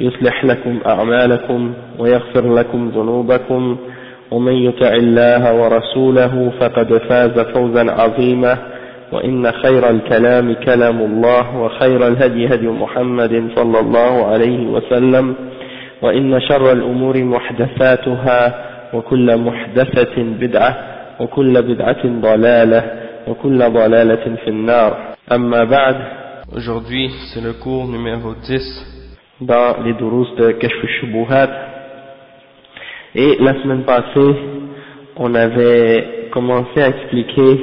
يصلح لكم أعمالكم ويغفر لكم ذنوبكم ومن يطع الله ورسوله فقد فاز فوزا عظيما وإن خير الكلام كلام الله وخير الهدي هدي محمد صلى الله عليه وسلم وإن شر الأمور محدثاتها وكل محدثة بدعة وكل بدعة ضلالة وكل ضلالة في النار. أما بعد Aujourd'hui, c'est le cours numéro 10 dans les durus de Kashf Shubuhat. Et la semaine passée, on avait commencé à expliquer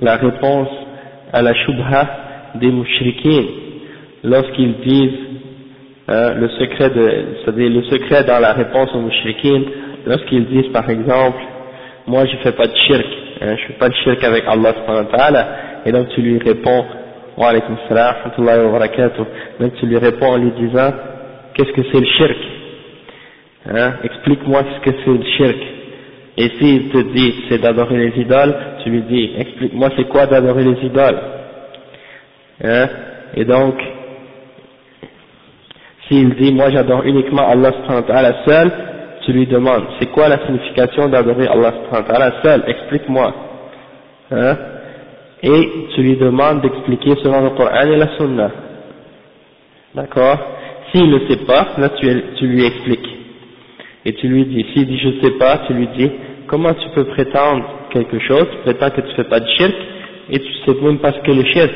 la réponse à la Shubha des mouchriquins lorsqu'ils disent hein, le secret de, c'est-à-dire le secret dans la réponse aux mouchriquins lorsqu'ils disent par exemple, moi je fais pas de shirk, hein, je fais pas de shirk avec Allah subhanahu wa ta'ala, et donc tu lui réponds, alaykum salam, wa barakatuh, donc tu lui réponds en lui disant, qu'est-ce que c'est le shirk? Hein, Explique-moi ce que c'est le shirk. Et s'il te dit c'est d'adorer les idoles, tu lui dis explique-moi c'est quoi d'adorer les idoles? Hein? Et donc, s'il dit moi j'adore uniquement Allah seul, tu lui demandes c'est quoi la signification d'adorer Allah seul, explique-moi. Hein? Et tu lui demandes d'expliquer selon le Coran et la Sunna. D'accord? S'il ne sait pas, là tu, lui expliques. Et tu lui dis, s'il dit je sais pas, tu lui dis, comment tu peux prétendre quelque chose, tu prétends que tu fais pas de shirk, et tu sais même pas ce que le shirk.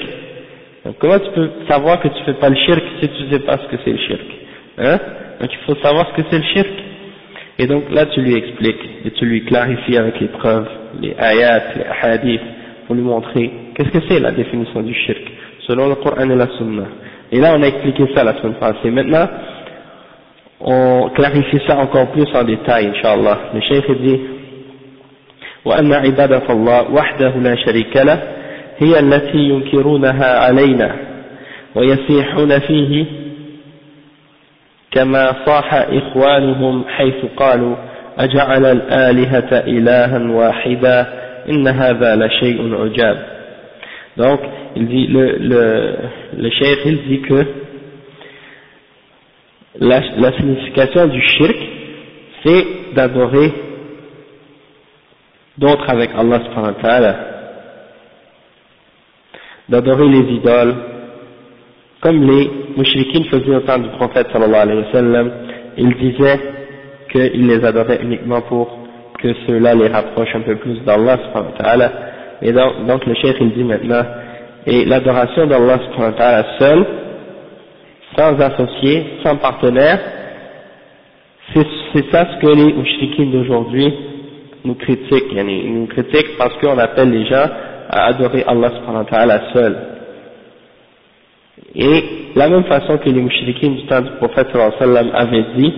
Donc comment tu peux savoir que tu fais pas le shirk si tu sais pas ce que c'est le shirk? Hein? Donc il faut savoir ce que c'est le shirk. Et donc là tu lui expliques, et tu lui clarifies avec les preuves, les ayats, les hadiths, pour lui montrer qu'est-ce que c'est la définition du shirk, selon le Coran et la Sunna. Et là on a expliqué ça la semaine passée. Maintenant, on clarifie ça encore plus en détail, Inch'Allah. Le Cheikh dit وأن عبادة الله وحده لا شريك له هي التي ينكرونها علينا ويسيحون فيه كما صاح إخوانهم حيث قالوا أجعل الآلهة إلها واحدا donc, il dit, le, le, le dit que la, signification du shirk, c'est d'adorer d'autres avec Allah subhanahu wa ta'ala, d'adorer les idoles, comme les mouchriquins faisaient au temps du prophète sallallahu alayhi wa sallam, ils disaient qu'ils les adoraient uniquement pour que ceux-là les rapprochent un peu plus d'Allah subhanahu wa ta'ala, et donc, donc le cheikh il dit maintenant, et l'adoration d'Allah subhanahu wa ta'ala seul, sans associé, sans partenaire, c'est ça ce que les mouchriquins d'aujourd'hui nous critiquent. Ils nous critiquent parce qu'on appelle les gens à adorer Allah subhanahu wa ta'ala seul. Et la même façon que les mouchriquins du temps du prophète sallallahu alayhi wa sallam avaient dit,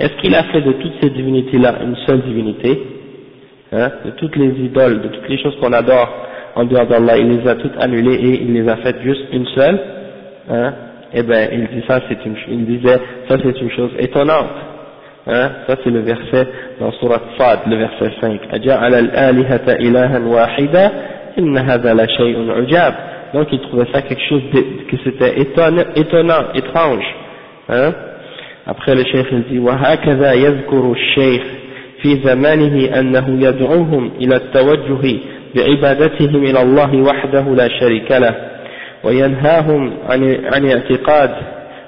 est-ce qu'il a fait de toutes ces divinités-là une seule divinité hein, De toutes les idoles, de toutes les choses qu'on adore en dehors d'Allah, il les a toutes annulées et il les a faites juste une seule hein, eh ben il dit ça une il disait ça c'est une chose étonnante hein? Ça c'est le verset dans surat Sad le verset 5 aja'ala al-alihata ilahan wahida inna hadha la shay'un ujab. Donc il trouvait ça quelque chose que c'était étonnant, étonnant étrange hein? Après le cheikh il dit hakadha yadhkuru ash-shaykh في زمانه أنه يدعوهم إلى التوجه بعبادتهم إلى الله وحده لا شريك له وينهاهم عن عن اعتقاد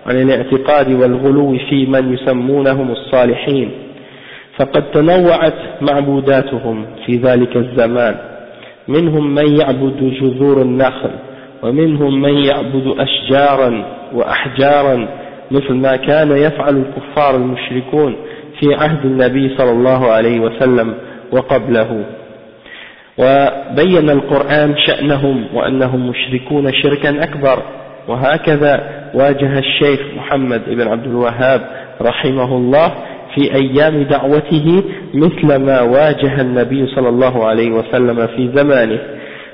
عن الاعتقاد والغلو في من يسمونهم الصالحين. فقد تنوعت معبوداتهم في ذلك الزمان. منهم من يعبد جذور النخل ومنهم من يعبد أشجارا وأحجارا مثل ما كان يفعل الكفار المشركون في عهد النبي صلى الله عليه وسلم وقبله. وبين القرآن شأنهم وأنهم مشركون شركا أكبر. وهكذا واجه الشيخ محمد بن عبد الوهاب رحمه الله في أيام دعوته مثل ما واجه النبي صلى الله عليه وسلم في زمانه.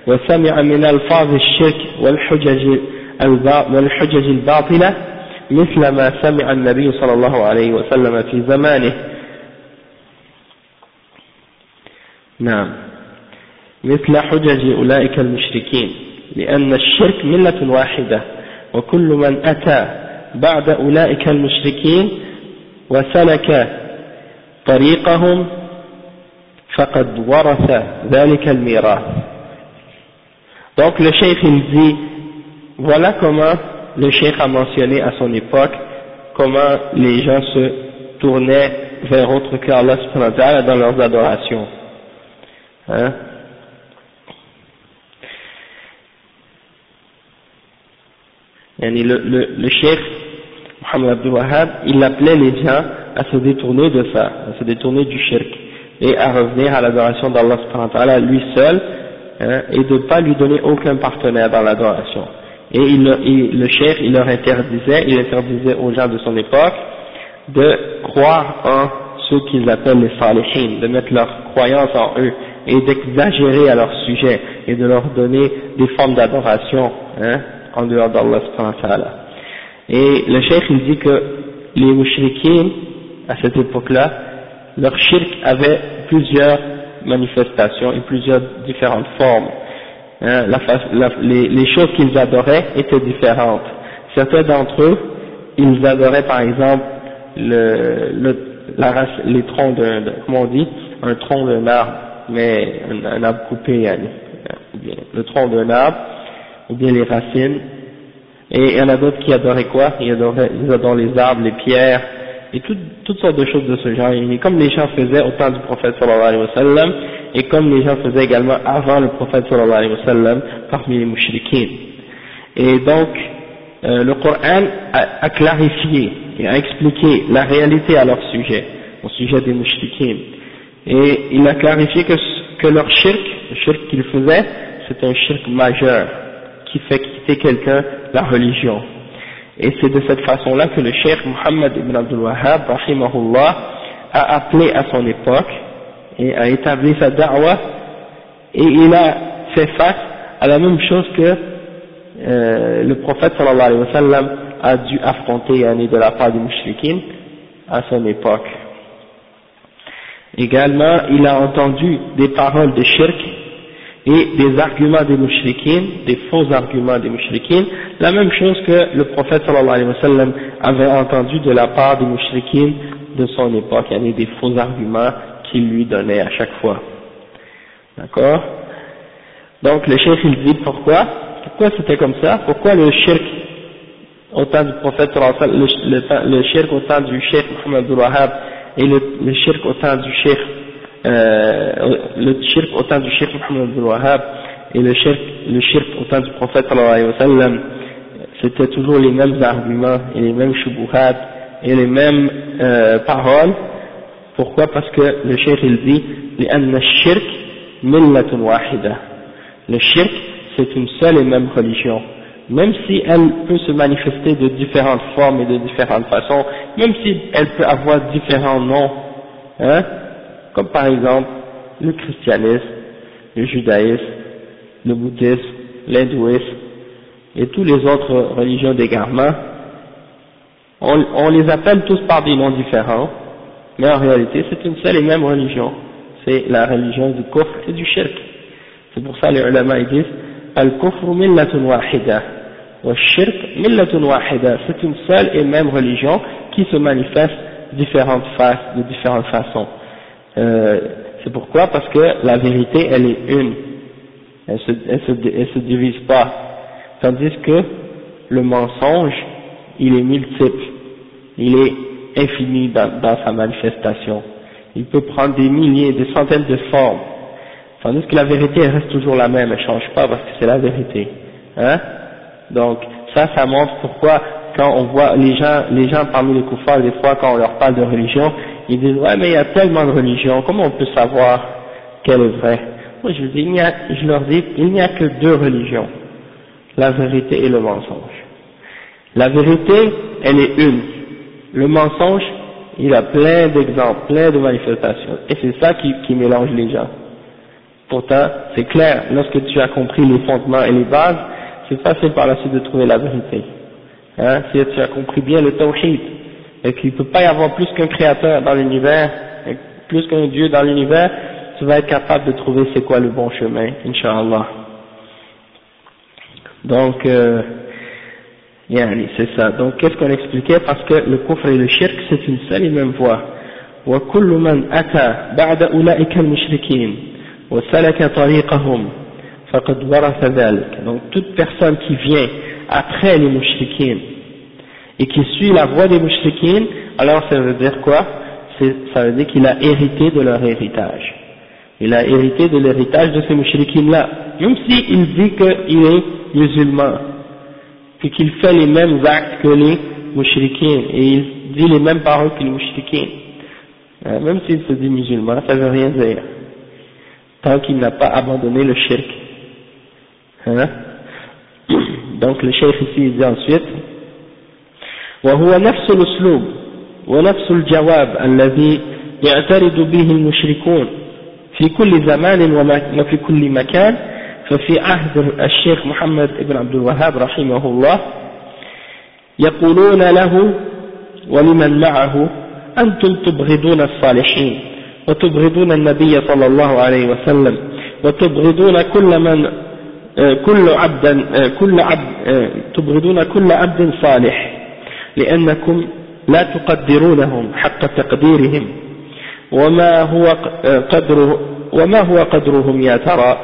وسمع من ألفاظ الشرك والحجج والحجج الباطلة مثل ما سمع النبي صلى الله عليه وسلم في زمانه. نعم. مثل حجج أولئك المشركين لأن الشرك ملة واحدة وكل من أتى بعد أولئك المشركين وسلك طريقهم فقد ورث ذلك الميراث. Donc le cheikh il dit, voilà comment le cheikh a mentionné à son époque comment les gens se tournaient vers autre qu'Allah dans leurs adorations. Hein? Le, le, le cheikh Mohamed Abdul Wahhab, il appelait les gens à se détourner de ça, à se détourner du shirk, et à revenir à l'adoration d'Allah lui seul, hein, et de ne pas lui donner aucun partenaire dans l'adoration. Et il, le cheikh, il leur interdisait, il interdisait aux gens de son époque de croire en ceux qu'ils appellent les salihin, de mettre leur croyance en eux, et d'exagérer à leur sujet, et de leur donner des formes d'adoration, hein, en dehors d'Allah Et le cheikh il dit que les mouchriquins, à cette époque-là, leur shirk avait plusieurs manifestations et plusieurs différentes formes. Hein, les, choses qu'ils adoraient étaient différentes. Certains d'entre eux, ils adoraient par exemple le, la race, les troncs d'un, comment on dit, un tronc d'un arbre, mais un, arbre coupé, le tronc d'un arbre, ou bien les racines, et il y en a d'autres qui adoraient quoi? Ils adoraient, ils adorent les arbres, les pierres, et toutes sortes de choses de ce genre, et comme les gens faisaient au temps du prophète sallallahu alayhi wa sallam, et comme les gens faisaient également avant le prophète sallallahu alayhi wa sallam, parmi les mouchriquins. Et donc, euh, le Coran a, clarifié et a expliqué la réalité à leur sujet, au sujet des mouchriquins. Et il a clarifié que, que leur shirk, le shirk qu'ils faisaient, c'est un shirk majeur qui fait quitter quelqu'un la religion. Et c'est de cette façon-là que le cheikh Muhammad ibn Abdul Wahhab, rahimahullah, a appelé à son époque et a établi sa da'wah et il a fait face à la même chose que euh, le prophète sallallahu alayhi wa sallam a dû affronter de la part des mouchriquins à son époque. Également, il a entendu des paroles de shirk et des arguments des mouchriquins, des faux arguments des mouchriquins, la même chose que le prophète sallallahu alayhi wa sallam avait entendu de la part des mouchriquins de son époque, il y avait des faux arguments qu'il lui donnait à chaque fois. D'accord? Donc le cheikh il dit pourquoi? Pourquoi c'était comme ça? Pourquoi le shirk au temps du prophète sallam, le, le, shirk au temps du cheikh Wahhab et le, le shirk au temps du cheikh euh, le au du et le shirk, le shirk au du prophète c'était toujours les mêmes arguments et les mêmes shubuhat et les mêmes euh, paroles. Pourquoi Parce que le shirk il dit. Le shirk c'est une seule et même religion. Même si elle peut se manifester de différentes formes et de différentes façons, même si elle peut avoir différents noms, hein, comme par exemple le christianisme, le judaïsme, le bouddhisme, l'hindouisme et toutes les autres religions d'égarement, on, on, les appelle tous par des noms différents, mais en réalité c'est une seule et même religion, c'est la religion du kufr et du shirk. C'est pour ça les ulama disent Al-kufr millatun wahida, wa shirk millatun wahida, c'est une seule et même religion qui se manifeste différentes faces, de différentes façons. Euh, c'est pourquoi? Parce que la vérité, elle est une. Elle se, elle se, elle se divise pas. Tandis que le mensonge, il est multiple. Il est infini dans, dans sa manifestation. il peut prendre des milliers, des centaines de formes, tandis que la vérité elle reste toujours la même, elle change pas parce que c'est la vérité. Hein? Donc ça, ça montre pourquoi quand on voit les gens, les gens parmi les koufars, des fois quand on leur parle de religion, ils disent ouais mais il y a tellement de religions, comment on peut savoir quelle est vraie? Moi je, dis, je leur dis il n'y a que deux religions, la vérité et le mensonge. La vérité, elle est une. Le mensonge, il a plein d'exemples, plein de manifestations. Et c'est ça qui, qui mélange les gens. Pourtant, c'est clair, lorsque tu as compris les fondements et les bases, c'est facile par la suite de trouver la vérité. Hein, si tu as compris bien le tawhid, et qu'il ne peut pas y avoir plus qu'un créateur dans l'univers, plus qu'un Dieu dans l'univers, tu vas être capable de trouver c'est quoi le bon chemin, Inch'Allah. Donc, euh, c'est ça. Donc, qu'est-ce qu'on expliquait Parce que le kufr et le shirk, c'est une seule et même voie. وكل من أتى بعد أولئك المشركين وسلك طريقهم فقد ورث ذلك. Donc, toute personne qui vient après les mouchriquines et qui suit la voie des mouchriquines, alors ça veut dire quoi Ça veut dire qu'il a hérité de leur héritage. Il a hérité de l'héritage de ces mouchriquines-là, même s'il dit qu'il est musulman, puis qu'il fait les mêmes actes que les mouchriquines, et il dit les mêmes paroles que les mouchriquines. Euh, même s'il se dit musulman, ça veut rien dire, tant qu'il n'a pas abandonné le shirk. Hein donc le cheikh ici il dit ensuite وهو نفس الأسلوب ونفس الجواب الذي يعترض به المشركون في كل زمان وفي كل مكان ففي عهد الشيخ محمد بن عبد الوهاب رحمه الله يقولون له ولمن معه أنتم تبغضون الصالحين وتبغضون النبي صلى الله عليه وسلم وتبغضون كل من كل عبد كل عبد تبغضون كل عبد صالح لأنكم لا تقدرونهم حق تقديرهم وما هو قدره وما هو قدرهم يا ترى؟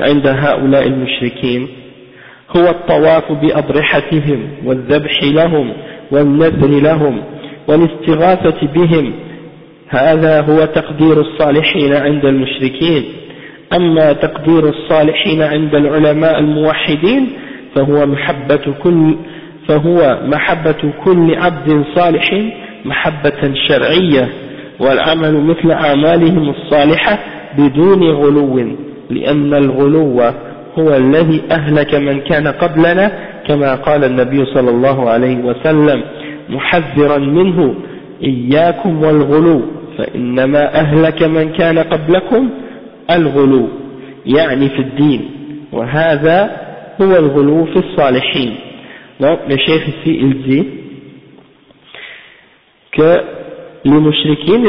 عند هؤلاء المشركين هو الطواف بأضرحتهم والذبح لهم والنذر لهم والاستغاثة بهم. هذا هو تقدير الصالحين عند المشركين. أما تقدير الصالحين عند العلماء الموحدين فهو محبة كل فهو محبة كل عبد صالح محبة شرعية والعمل مثل أعمالهم الصالحة بدون غلو. لأن الغلو هو الذي أهلك من كان قبلنا كما قال النبي صلى الله عليه وسلم محذرا منه إياكم والغلو فإنما أهلك من كان قبلكم الغلو يعني في الدين وهذا هو الغلو في الصالحين. Donc le chef ici il dit que les mouchriquins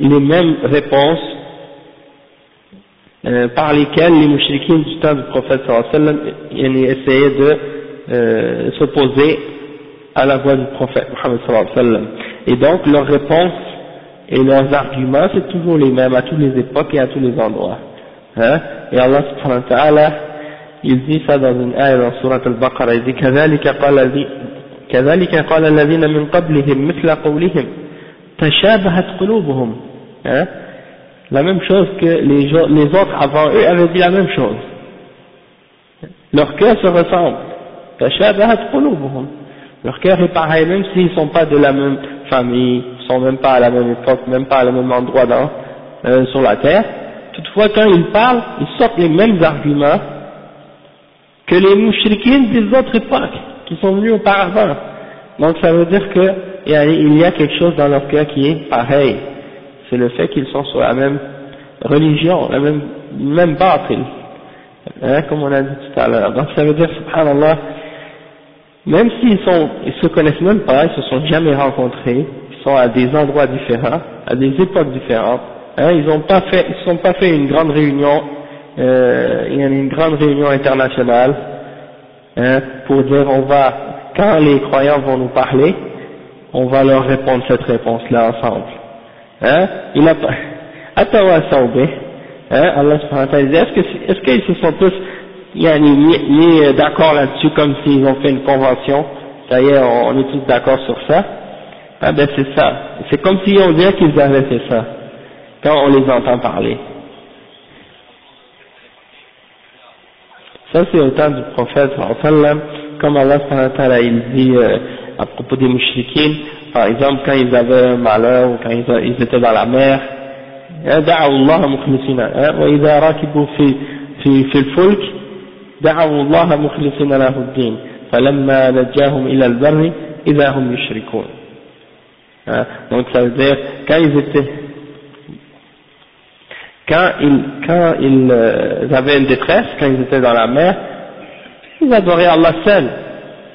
les mêmes réponses euh, par lesquelles les mouchriquins du temps du prophète sallallahu alayhi wa essayaient de euh, s'opposer à la voix du prophète Muhammad sallallahu alayhi wa sallam. Et donc leur réponse et leurs arguments c'est toujours les mêmes à toutes les époques et à tous les endroits. Hein? Et Allah subhanahu wa ta'ala il dit ça dans une ayah dans surat al-Baqarah, il dit كذلك قال كذلك قال الذين من قبلهم مثل قولهم تشابهت قلوبهم Hein? La même chose que les, autres avant eux avaient dit la même chose. Leur cœur se ressemble. Leur cœur est pareil, même s'ils ne sont pas de la même famille, ne sont même pas à la même époque, même pas à le même endroit dans, euh, sur la terre. Toutefois, quand ils parlent, ils sortent les mêmes arguments que les mouchriquines des autres époques qui sont venus auparavant. Donc ça veut dire qu'il y a quelque chose dans leur cœur qui est pareil. C'est le fait qu'ils sont sur la même religion, la même, même bâtille. Hein, comme on a dit tout à l'heure. Donc ça veut dire, subhanallah, même s'ils sont, ils se connaissent même pas, ils se sont jamais rencontrés, sont à des endroits différents, à des époques différentes. Hein, ils n'ont pas fait, ils sont pas fait une grande réunion, euh, une grande réunion internationale hein, pour dire on va, quand les croyants vont nous parler, on va leur répondre cette réponse-là ensemble. Hein, il a pas, Allah subhanahu est-ce que, est-ce qu'ils se sont tous mis, d'accord là-dessus comme s'ils ont fait une convention, ça y est, on est tous d'accord sur ça, Ah ben c'est ça. C'est comme si on disait qu'ils avaient fait ça, quand on les entend parler. Ça c'est au temps du prophète, comme Allah il dit euh, à propos des mouchriquins, par exemple quand ils avaient un malheur ou quand ils, étaient dans la mer, دعوا الله مخلصين وإذا ركبوا في في في الفلك دعوا الله مخلصين له الدين فلما نجاهم إلى البر إذا هم يشركون donc ça veut dire quand ils étaient quand ils, quand ils euh, avaient une détresse, quand ils étaient dans la mer, ils adoraient Allah seul.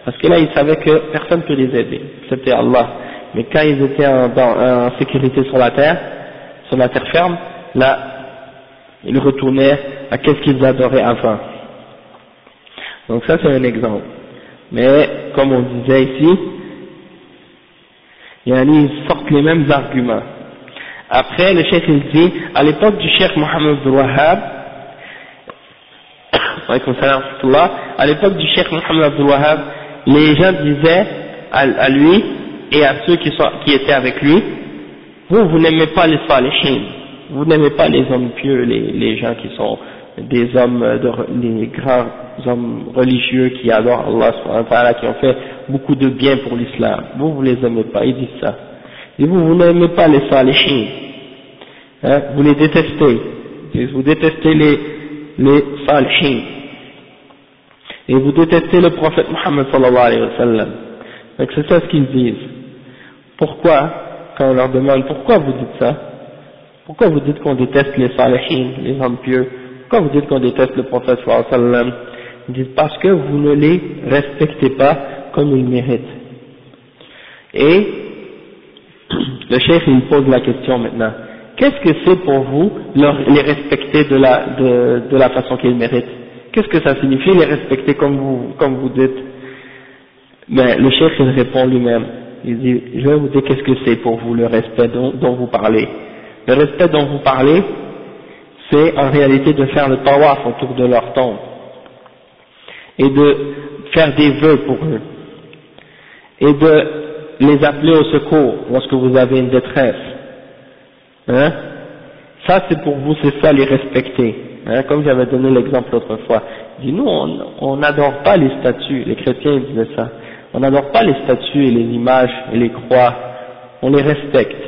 Parce que là, ils savaient que personne ne peut les aider. C'était Allah. Mais quand ils étaient en, sécurité sur la terre, sur la terre ferme, là, ils retournaient à qu'est-ce qu'ils adoraient avant. Donc ça, c'est un exemple. Mais, comme on disait ici, ils sortent les mêmes arguments. Après, le cheikh il dit, à l'époque du cheikh Mohammed Wahhab, à l'époque du cheikh Mohammed Wahhab, les gens disaient à, lui et à ceux qui, sont, qui étaient avec lui, vous, vous n'aimez pas les salihin, vous n'aimez pas les hommes pieux, les, les gens qui sont des hommes, de, les grands hommes religieux qui adorent Allah, qui ont fait beaucoup de bien pour l'islam. Vous, vous les aimez pas, ils disent ça. Et vous, vous n'aimez pas les salihin, hein, vous les détestez, vous détestez les, les et vous détestez le prophète Muhammad sallallahu alayhi wa sallam. Donc c'est ça ce qu'ils disent. Pourquoi, quand on leur demande pourquoi vous dites ça, pourquoi vous dites qu'on déteste les salihin, les hommes pieux, pourquoi vous dites qu'on déteste le prophète sallallahu alayhi wa sallam, ils disent parce que vous ne les respectez pas comme ils méritent. Et le chef il pose la question maintenant. Qu'est-ce que c'est pour vous les respecter de la, de, de la façon qu'ils méritent? Qu'est-ce que ça signifie les respecter comme vous, comme vous dites? Mais le chef il répond lui-même. Il dit, je vais vous dire qu'est-ce que c'est pour vous le respect dont, vous parlez. Le respect dont vous parlez, c'est en réalité de faire le tawaf autour de leur tombe et de faire des vœux pour eux et de les appeler au secours lorsque vous avez une détresse. Hein? Ça c'est pour vous, c'est ça les respecter. Hein Comme j'avais donné l'exemple autrefois. dit nous on n'adore pas les statues, les chrétiens disaient ça. On n'adore pas les statues et les images et les croix, on les respecte.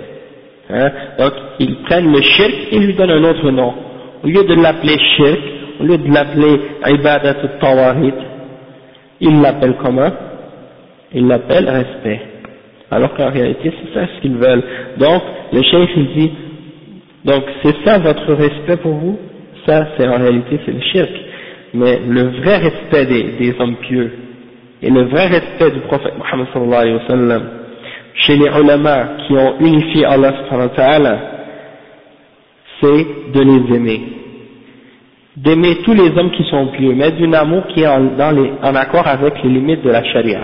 Hein Donc ils prennent le shirk et lui donnent un autre nom. Au lieu de l'appeler shirk, au lieu de l'appeler ibadat tawarit, ils l'appellent comment Ils l'appellent respect. Alors qu'en réalité, c'est ça ce qu'ils veulent. Donc, le chef il dit, donc c'est ça votre respect pour vous? Ça, c'est en réalité, c'est le shirk. Mais le vrai respect des, des, hommes pieux, et le vrai respect du prophète Muhammad sallallahu alayhi wa sallam, chez les ulama qui ont unifié Allah subhanahu wa ta'ala, c'est de les aimer d'aimer tous les hommes qui sont pieux, mais d'un amour qui est en, en accord avec les limites de la charia,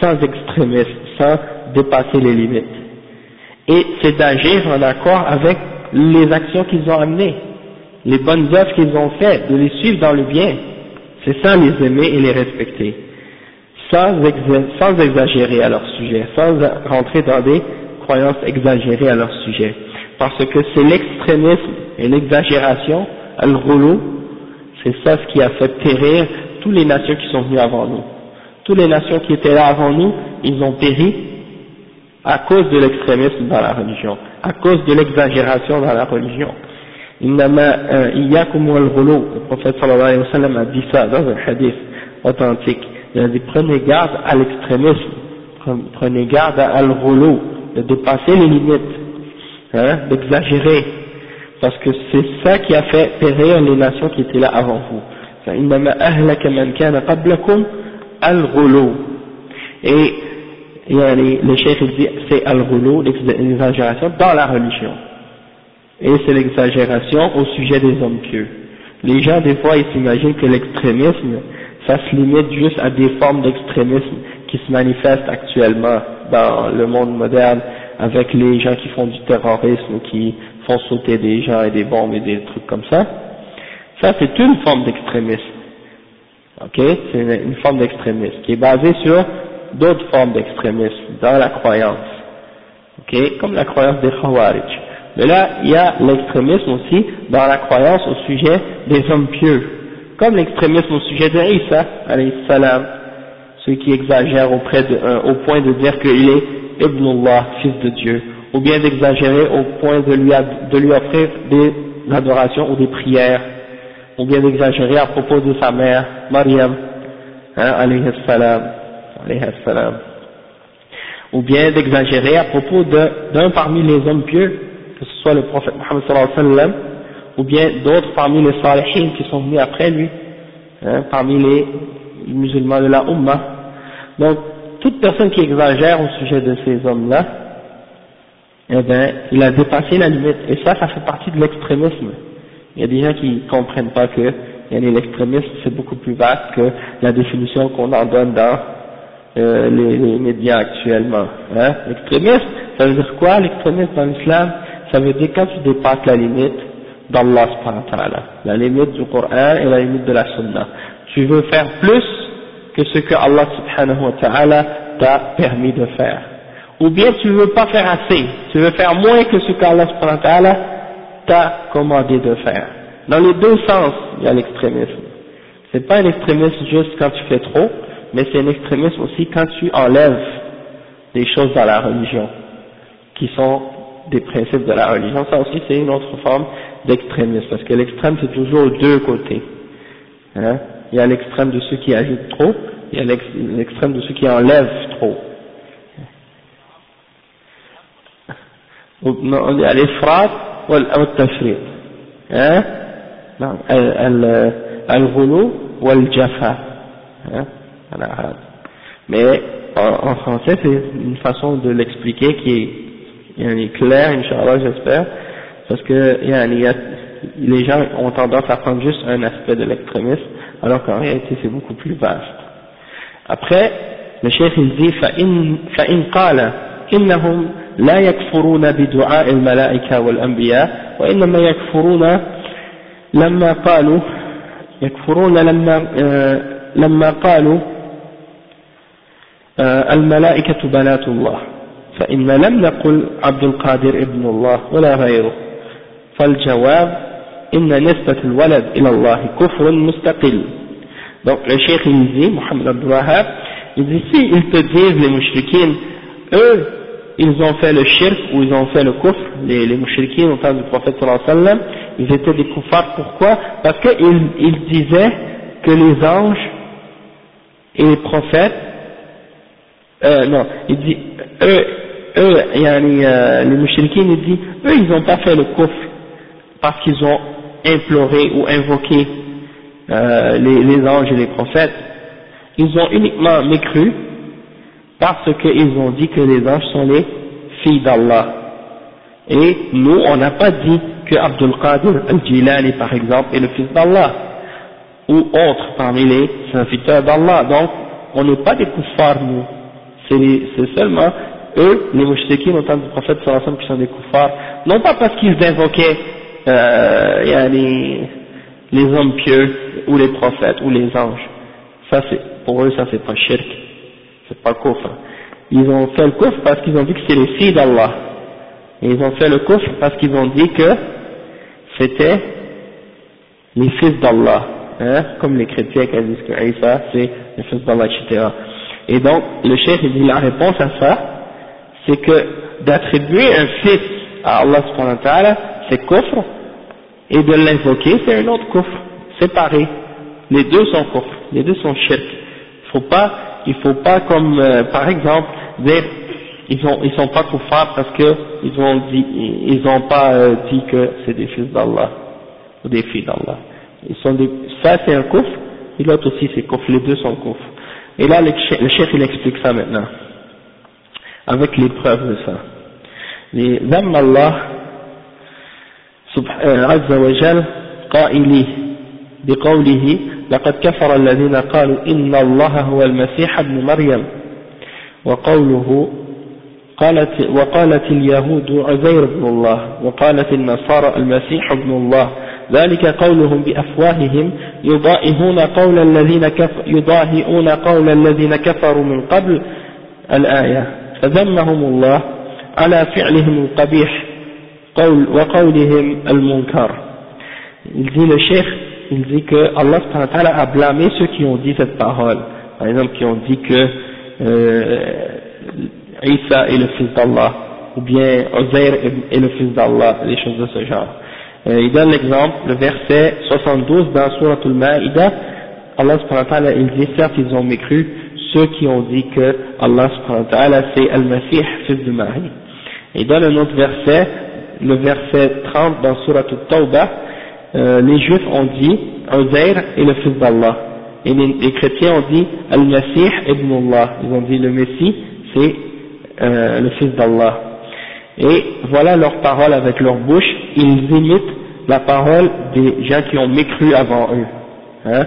sans extrémisme, sans dépasser les limites. Et c'est d'agir en accord avec les actions qu'ils ont amenées, les bonnes œuvres qu'ils ont faites, de les suivre dans le bien. C'est ça les aimer et les respecter, sans, exagérer à leur sujet, sans rentrer dans des croyances exagérées à leur sujet. Parce que c'est l'extrémisme et l'exagération al c'est ça ce qui a fait périr toutes les nations qui sont venues avant nous. Toutes les nations qui étaient là avant nous, ils ont péri à cause de l'extrémisme dans la religion, à cause de l'exagération dans la religion. Euh, le prophète sallallahu alayhi wa sallam a dit ça dans un hadith authentique. Il a dit prenez garde à l'extrémisme, prenez garde à al-ghulu, de dépasser les limites, hein, d'exagérer, parce que c'est ça qui a fait périr les nations qui étaient là avant vous. Et le chef dit c'est al-ghulu, l'exagération dans la religion. Et c'est l'exagération au sujet des hommes pieux. Les gens des fois ils s'imaginent que l'extrémisme, ça se limite juste à des formes d'extrémisme qui se manifestent actuellement dans le monde moderne avec les gens qui font du terrorisme ou qui font sauter des gens et des bombes et des trucs comme ça, ça c'est une forme d'extrémisme. Ok? C'est une, forme d'extrémisme qui est basée sur d'autres formes d'extrémisme dans la croyance. ok, comme la croyance des Khawarij. Mais là, il y a l'extrémisme aussi dans la croyance au sujet des hommes pieux, comme l'extrémisme au sujet de Isa, salam, ceux qui exagèrent auprès de, euh, au point de dire qu'il est Ibn Allah, fils de Dieu, ou bien d'exagérer au point de lui, offrir des adorations ou des prières, ou bien d'exagérer à propos de sa mère, Maryam, hein, alayhi salam, alayhi salam. Ou bien d'exagérer à propos d'un parmi les hommes pieux, que ce soit le prophète Mohammed sallallahu alayhi wa sallam, ou bien d'autres parmi les salihin qui sont venus après lui, hein, parmi les musulmans de la Ummah. Donc, toute personne qui exagère au sujet de ces hommes-là, eh bien, il a dépassé la limite. Et ça, ça fait partie de l'extrémisme. Il y a des gens qui ne comprennent pas que l'extrémisme, c'est beaucoup plus vaste que la définition qu'on en donne dans euh, les, les, médias actuellement. Hein. L'extrémisme, ça veut dire quoi l'extrémisme dans l'islam? Ça veut dire quand tu dépasses la limite d'Allah la limite du Coran et la limite de la Sunna. Tu veux faire plus que ce que Allah subhanahu wa t'a permis de faire. Ou bien tu veux pas faire assez, tu veux faire moins que ce qu'Allah subhanahu wa t'a commandé de faire. Dans les deux sens, il y a l'extrémisme. C'est pas un extrémisme juste quand tu fais trop, mais c'est un extrémisme aussi quand tu enlèves des choses dans la religion, qui sont des principes de la religion. Ça aussi, c'est une autre forme d'extrémisme, parce que l'extrême, c'est toujours deux côtés. Hein. Il y a l'extrême de ceux qui ajoutent trop, il y a l'extrême de ceux qui enlèvent trop. il y a l'ifrat ou le Hein? Al-ghulu ou al-jafa. Hein? Mais en, français, c'est une façon de l'expliquer qui est, claire, Inch'Allah, j'espère, parce que les gens ont tendance à prendre juste un aspect de l'extrémisme, alors qu'en réalité, c'est beaucoup plus vaste. Après, le chef il dit فإن قال إنهم لا يكفرون بدعاء الملائكة والأنبياء وإنما يكفرون لما قالوا يكفرون لما لما قالوا الملائكة بنات الله فإن لم نقل عبد القادر ابن الله ولا غيره فالجواب إن نسبة الولد إلى الله كفر مستقل donc le cheikh il dit Mohamed Abdulwahab il dit si ils te disent les mouchriquines eux ils ont fait le shirk ou ils ont fait le kufr les, les mouchriquines au temps du prophète sallallahu alayhi wa sallam ils étaient des kuffars pourquoi parce qu'ils ils disaient que les anges et les prophètes euh, non, il dit, eux, eux yani, euh, les mouchriquins, il dit, eux ils n'ont pas fait le kufr parce qu'ils ont imploré ou invoqué euh, les, les, anges et les prophètes, ils ont uniquement mécru parce qu'ils ont dit que les anges sont les filles d'Allah. Et nous, on n'a pas dit que Abdul Qadir al-Jilani, par exemple, est le fils d'Allah, ou autre parmi les serviteurs d'Allah. Donc, on n'est pas des kuffars, nous c'est seulement eux, les mouchriquins au temps du prophète sallallahu qui sont des koufars, non pas parce qu'ils invoquaient euh, les, les hommes pieux ou les prophètes ou les anges, ça c'est pour eux ça c'est pas shirk, c'est pas kufr. Ils ont fait le kufr parce qu'ils ont dit que c'est les filles d'Allah. Et ils ont fait le kufr parce qu'ils ont dit que c'était les fils d'Allah, hein, comme les chrétiens qui disent que Isa c'est le fils d'Allah, etc. Et donc, le chef dit la réponse à ça, c'est que d'attribuer un fils à Allah subhanahu wa ta'ala, c'est kufr, et de l'invoquer, c'est un autre kufr, séparé. Les deux sont kufr, les deux sont shirk. Faut pas, il faut pas comme, euh, par exemple, dire, ils ont, ils sont pas kuffar parce que ils ont dit, ils ont pas euh, dit que c'est des fils d'Allah, ou des filles d'Allah. Ils sont des, ça c'est un kufr, et l'autre aussi c'est kufr, les deux sont kufr. Et là, le chef, il explique ça maintenant, avec les preuves de ça. ذم الله عز وجل قائلي بقوله لقد كفر الذين قالوا إن الله هو المسيح ابن مريم وقوله قالت وقالت اليهود عزير بن الله وقالت النصارى المسيح ابن الله ذلك قولهم بأفواههم يضائهون قول الذين كفر يضاهئون قول الذين كفروا من قبل الآية فذمهم الله على فعلهم القبيح قول وقولهم المنكر il dit le cheikh il dit que Allah a blâmé ceux qui ont dit cette parole par exemple qui ont dit que euh, Isa est le fils d'Allah ou bien Ozair est le fils d'Allah des choses de ce genre euh, il donne l'exemple le verset 72 dans Surah Al-Ma'ida Allah il dit certes ils ont mécru ceux qui ont dit que Allah c'est Al-Masih fils de Marie il donne un autre verset le verset 30 dans Surah Al-Tawbah euh, les juifs ont dit Uzair est le fils d'Allah. Et les, chrétiens ont dit Al-Masih ibn Allah. Ils ont dit le Messie c'est euh, le fils d'Allah. Et voilà leur parole avec leur bouche. Ils imitent la parole des gens qui ont mécru avant eux. Hein?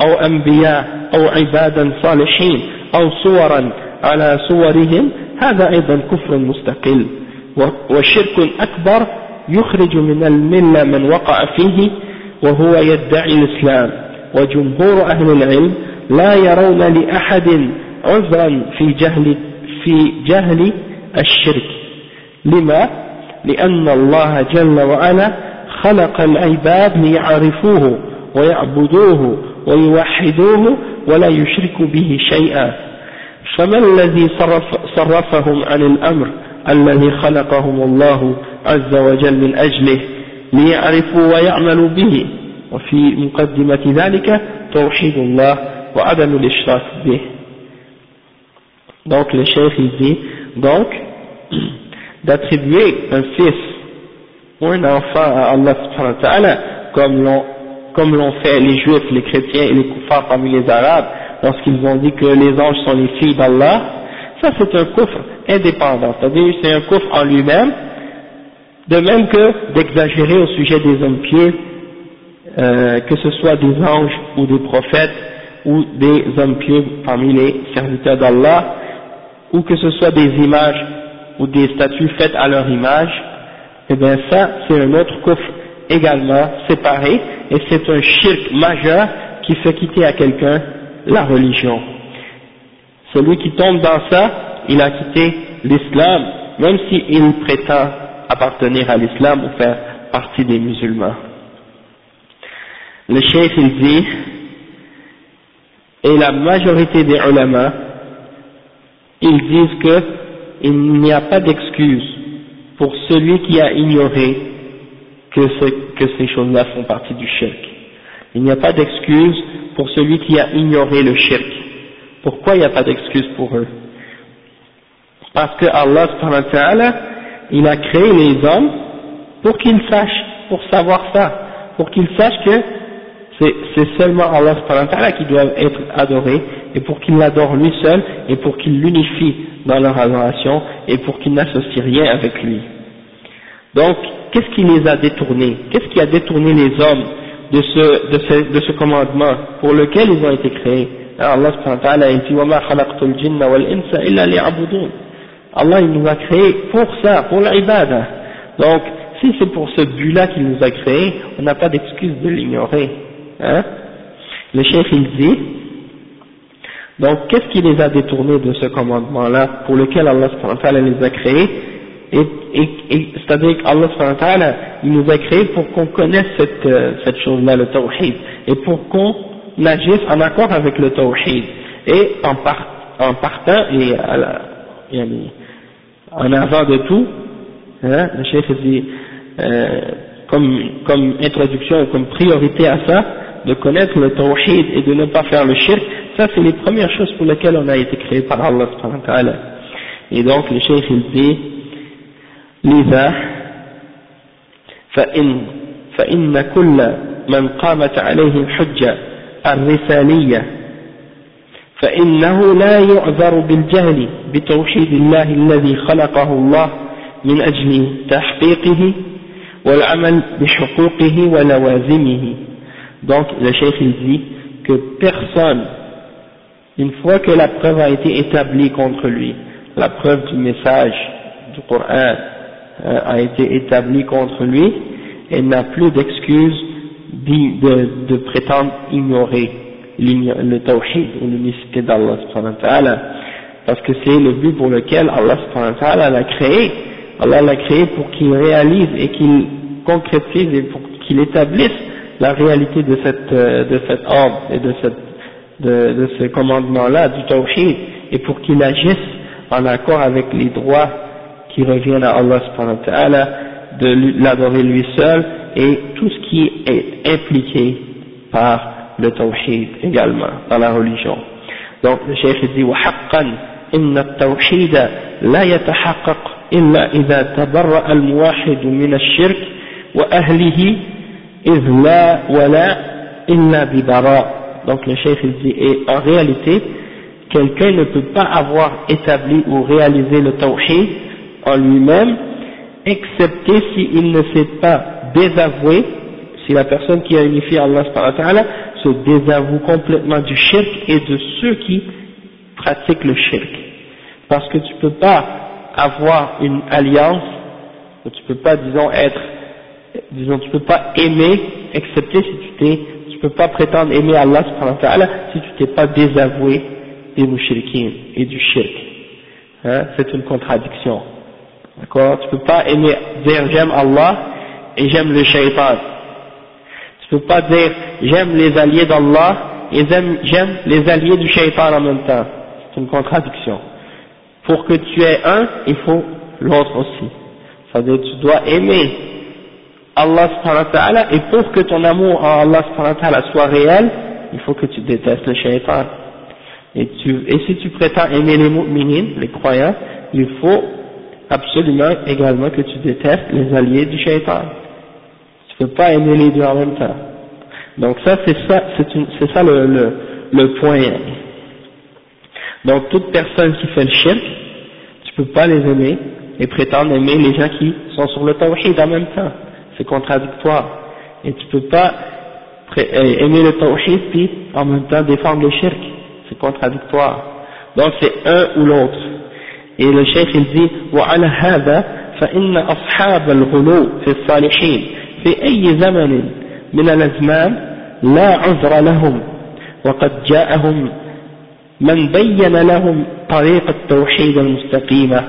أو أنبياء أو عبادا صالحين أو صورا على صورهم هذا أيضا كفر مستقل. وشرك أكبر يخرج من الملة من وقع فيه وهو يدعي الإسلام. وجمهور أهل العلم لا يرون لأحد عذرا في جهل, في جهل الشرك. لما؟ لأن الله جل وعلا خلق العباد ليعرفوه ويعبدوه ويوحدوه ولا يشرك به شيئا. فما الذي صرف صرفهم عن الأمر الذي خلقهم الله عز وجل من أجله ليعرفوا ويعملوا به؟ وفي مقدمة ذلك توحيد الله وعدم الإشراك به. Donc le chef il dit donc d'attribuer un fils ou un enfant à Allah subhanahu wa ta'ala comme l'ont comme l'ont fait les juifs, les chrétiens et les kuffars parmi les arabes lorsqu'ils ont dit que les anges sont les filles d'Allah ça c'est un coffre indépendant, c'est-à-dire c'est un coffre en lui-même, de même que d'exagérer au sujet des hommes pieux, euh, que ce soit des anges ou des prophètes ou des hommes pieux parmi les serviteurs d'Allah, ou que ce soit des images ou des statues faites à leur image, et eh bien ça c'est un autre coffre également séparé, et c'est un shirk majeur qui fait quitter à quelqu'un la religion. Celui qui tombe dans ça, il a quitté l'islam, même s'il prétend appartenir à l'islam ou faire partie des musulmans. Le chef il dit, et la majorité des ulama, ils disent que il n'y a pas d'excuse pour celui qui a ignoré que, ces choses-là font partie du shirk. Il n'y a pas d'excuse pour celui qui a ignoré le shirk. Pourquoi il n'y a pas d'excuse pour eux? Parce que Allah il a créé les hommes pour qu'ils sachent, pour savoir ça, pour qu'ils sachent que c'est seulement Allah qui doit être adoré et pour qu'ils l'adorent lui seul et pour qu'ils l'unifient dans leur adoration et pour qu'ils n'associent rien avec lui. Donc, qu'est-ce qui les a détournés Qu'est-ce qui a détourné les hommes de ce, de ce, de ce commandement pour lequel ils ont été créés Allah subhanahu wa ta'ala il dit وَمَا خَلَقْتُ الْجِنَّ وَالْإِنسَ إِلَّا لِيَعْبُدُونَ Allah il nous a créé pour ça, pour l'ibada. Donc, si c'est pour ce but-là qu'il nous a créé, on n'a pas d'excuse de l'ignorer. Hein Le chef il dit, donc qu'est-ce qui les a détournés de ce commandement-là pour lequel Allah subhanahu wa ta'ala les a créés Et, c'est-à-dire qu'Allah il nous a créés pour qu'on connaisse cette, euh, cette chose-là, le tawhid, et pour qu'on n'agissent en accord avec le tawhid. Et en, en partant et à la, en avant de tout, hein, le chef dit, euh, comme, comme introduction, comme priorité à ça, de connaître le tawhid et de ne pas faire le shirk, ça c'est les premières choses pour lesquelles on a été créé par Allah. Et donc le chef il dit, لذا؟ فإن فإن كل من قامت عليه الحجة الرسالية فإنه لا يعذر بالجهل بتوحيد الله الذي خلقه الله من أجل تحقيقه والعمل بحقوقه ولوازمه. Donc le cheikh il dit que personne une fois que la preuve a été établie contre lui la preuve du message du Coran a été établie contre lui elle n'a plus d'excuse de, prétendre ignorer le tawhid ou l'unicité d'Allah parce que c'est le but pour lequel Allah l'a créé. Allah l'a créé pour qu'il réalise et qu'il concrétise et pour qu'il établisse la réalité de cette euh, de cet ordre et de cette de ce commandement là du tawhid et pour qu'il agisse en accord avec les droits qui reviennent à Allah subhanahu wa ta'ala de l'adorer lui seul et tout ce qui est impliqué par le tawhid également dans la religion. Donc le cheikh dit وحقا إن التوحيد لا يتحقق إلا إذا تبرأ الموحد من الشرك وأهله إذ لا ولا إلا ببراء donc le cheikh dit et en réalité quelqu'un ne peut pas avoir établi ou réalisé le tawhid en lui-même excepté s'il ne s'est pas désavoué si la personne qui a unifié Allah se désavoue complètement du shirk et de ceux qui pratiquent le shirk. Parce que tu ne peux pas avoir une alliance, tu ne peux pas, disons, être, disons, tu peux pas aimer, excepté si tu t'es, tu peux pas prétendre aimer Allah si tu t'es pas désavoué des mouchriquins et du shirk. Hein, c'est une contradiction. D'accord? Tu peux pas aimer, dire j'aime Allah et j'aime le shaitan. Tu peux pas dire j'aime les alliés d'Allah et j'aime les alliés du shaitan en même temps. C'est une contradiction. Pour que tu aies un, il faut l'autre aussi. Ça veut dire tu dois aimer Allah subhanahu et pour que ton amour en Allah subhanahu soit réel, il faut que tu détestes le shaitan. Et, tu, et si tu prétends aimer les mu'minin, les croyants, il faut absolument également que tu détestes les alliés du shaitan. Tu ne peux pas aimer les deux en même temps. Donc ça, c'est ça, c'est ça le, le, le, point. Donc toute personne qui fait le shirk, tu peux pas les aimer et prétendre aimer les gens qui sont sur le tawhid en même temps. C'est contradictoire. Et tu peux pas euh, aimer le tawhid puis en même temps défendre le shirk. C'est contradictoire. Donc c'est un ou l'autre. Et le chef il dit وعلى هذا فإن أصحاب الغلو في الصالحين في أي زمن من الأزمان لا عذر لهم وقد جاءهم من بين لهم طريق التوحيد المستقيمة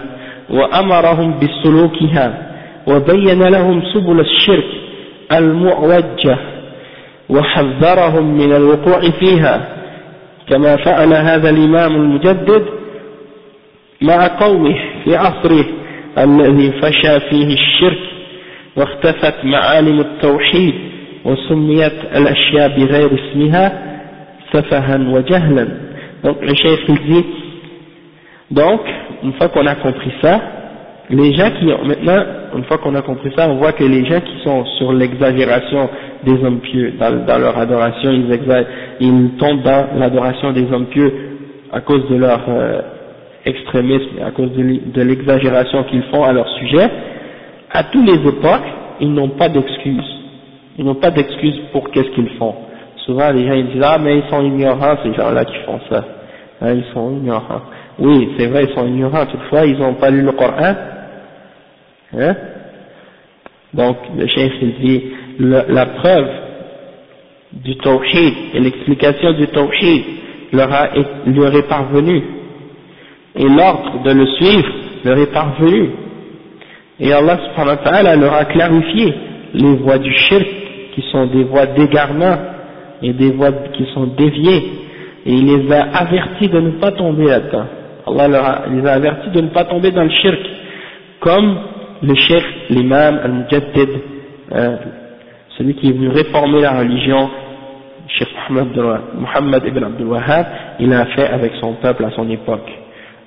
وأمرهم بسلوكها وبين لهم سبل الشرك المعوجة وحذرهم من الوقوع فيها كما فعل هذا الإمام المجدد مع قومه في عصره الذي فشى فيه الشرك واختفت معالم التوحيد وسميت الأشياء بغير اسمها سفها وجهلا donc le chef il dit donc une fois qu'on a compris ça les gens qui ont maintenant une fois qu'on a compris ça on voit que les gens qui sont sur l'exagération des hommes pieux dans, dans leur adoration ils, ils tombent dans l'adoration des hommes pieux à cause de leur euh, extrémisme à cause de l'exagération qu'ils font à leur sujet, à toutes les époques, ils n'ont pas d'excuses. Ils n'ont pas d'excuses pour qu'est-ce qu'ils font. Souvent, les gens ils disent ah mais ils sont ignorants ces gens-là qui font ça. Hein, ils sont ignorants. Oui, c'est vrai, ils sont ignorants. Toutefois, ils n'ont pas lu le Coran. Hein? Donc, le chef il dit la preuve du tawhid et l'explication du tawhid leur, leur est parvenue et l'ordre de le suivre leur est parvenu. Et Allah subhanahu wa ta'ala leur a clarifié les voies du shirk qui sont des voies d'égarement et des voies qui sont déviées et il les a avertis de ne pas tomber là-dedans. Allah leur a, les a avertis de ne pas tomber dans le shirk comme le chef, l'imam, al-mujaddid, euh, celui qui est venu réformer la religion, Cheikh Muhammad ibn Abdul Wahhab, il a fait avec son peuple à son époque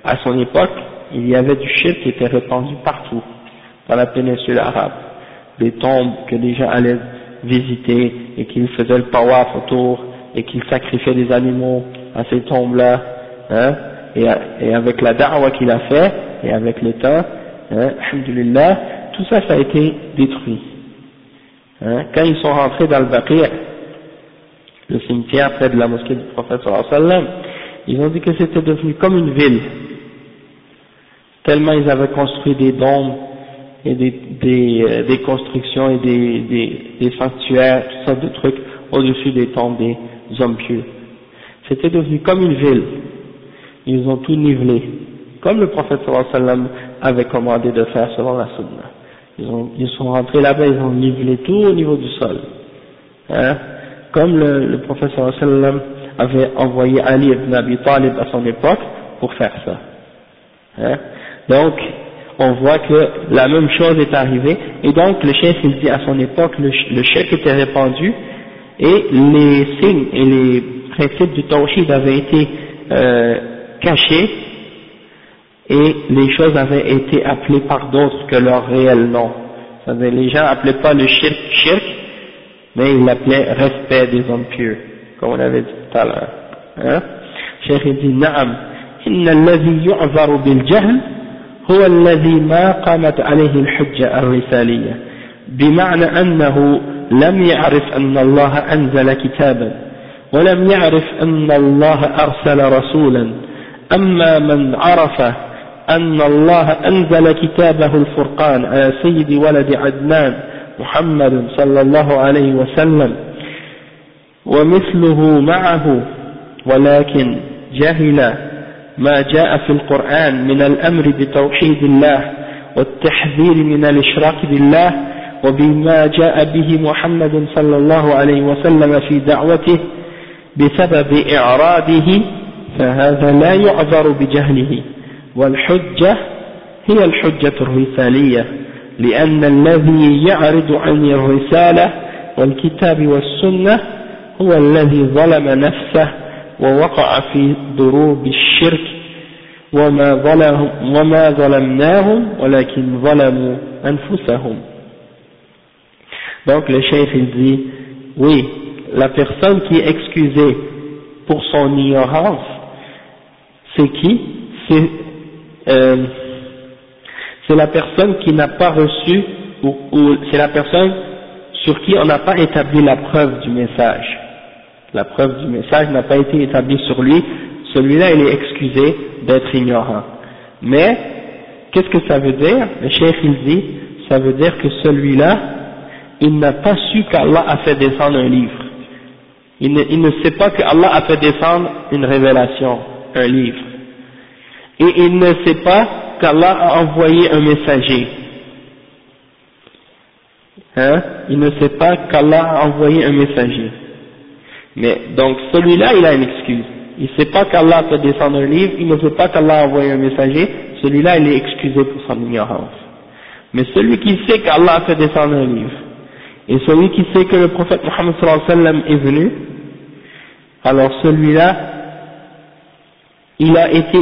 à son époque, il y avait du shirk qui était répandu partout, dans la péninsule arabe. Des tombes que les gens allaient visiter et qu'ils faisaient le tawaf autour et qu'ils sacrifiaient des animaux à ces tombes-là, hein, et, avec la da'wa qu'il a fait, et avec le temps, hein, tout ça, ça a été détruit. Hein, quand ils sont rentrés dans le Baqi', le cimetière près de la mosquée du prophète sallam, ils ont dit que c'était devenu comme une ville, tellement ils avaient construit des dômes et des, des, euh, des constructions et des, des, des sanctuaires, toutes sortes de trucs au-dessus des tombes des hommes pieux. C'était devenu comme une ville. Ils ont tout nivelé, comme le prophète sallam avait commandé de faire selon la sunna. Ils, ont, ils sont rentrés là-bas, ils ont nivelé tout au niveau du sol. Hein comme le, le prophète sallam avait envoyé Ali ibn Abi Talib à son époque pour faire ça. Hein donc, on voit que la même chose est arrivée, et donc le chef il dit à son époque, le, chef était répandu, et les signes et les principes du tawhid avaient été euh, cachés, et les choses avaient été appelées par d'autres que leur réel nom. Les gens n'appelaient pas le shirk shirk, mais ils l'appelaient respect des hommes pieux, comme on avait dit tout à l'heure. Hein? Cheikh dit, Naam, inna alladhi yu'zaru bil jahl, هو الذي ما قامت عليه الحجة الرسالية بمعنى أنه لم يعرف أن الله أنزل كتابا ولم يعرف أن الله أرسل رسولا. أما من عرف أن الله أنزل كتابه الفرقان على سيد ولد عدنان محمد صلى الله عليه وسلم ومثله معه ولكن جهل ما جاء في القرآن من الأمر بتوحيد الله والتحذير من الإشراك بالله وبما جاء به محمد صلى الله عليه وسلم في دعوته بسبب إعراضه فهذا لا يعذر بجهله. والحجة هي الحجة الرسالية لأن الذي يعرض عن الرسالة والكتاب والسنة هو الذي ظلم نفسه ووقع في ضروب الشرك وما, ظلم وما ظلمناهم ولكن ظلموا أنفسهم Donc le chef il dit, oui, la personne qui est excusée pour son ignorance, c'est qui C'est euh, la personne qui n'a pas reçu, ou, ou c'est la personne sur qui on n'a pas établi la preuve du message. La preuve du message n'a pas été établie sur lui, celui-là il est excusé d'être ignorant. Mais, qu'est-ce que ça veut dire? Le chef il dit, ça veut dire que celui-là, il n'a pas su qu'Allah a fait descendre un livre. Il ne, il ne sait pas qu'Allah a fait descendre une révélation, un livre. Et il ne sait pas qu'Allah a envoyé un messager. Hein? Il ne sait pas qu'Allah a envoyé un messager. Mais donc celui-là, il a une excuse. Il ne sait pas qu'Allah fait descendre un livre, il ne sait pas qu'Allah a un messager, celui-là, il est excusé pour son ignorance. Mais celui qui sait qu'Allah a fait descendre un livre, et celui qui sait que le prophète Mohammed est venu, alors celui-là, il a été,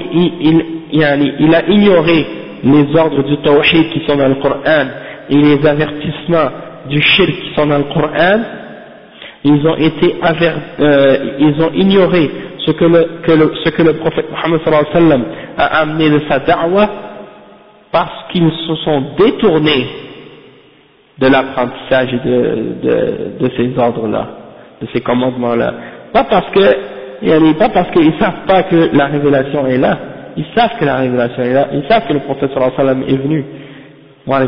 il, a ignoré les ordres du tawhid qui sont dans le Coran et les avertissements du shirk qui sont dans le Coran, ils ont été euh, ils ont ignoré ce que le, prophète a amené de sa da'wah parce qu'ils se sont détournés de l'apprentissage de, ces ordres-là, de ces commandements-là. Pas parce que, pas parce qu'ils savent pas que la révélation est là, ils savent que la révélation est là, ils savent que le prophète sallam est venu. Wa.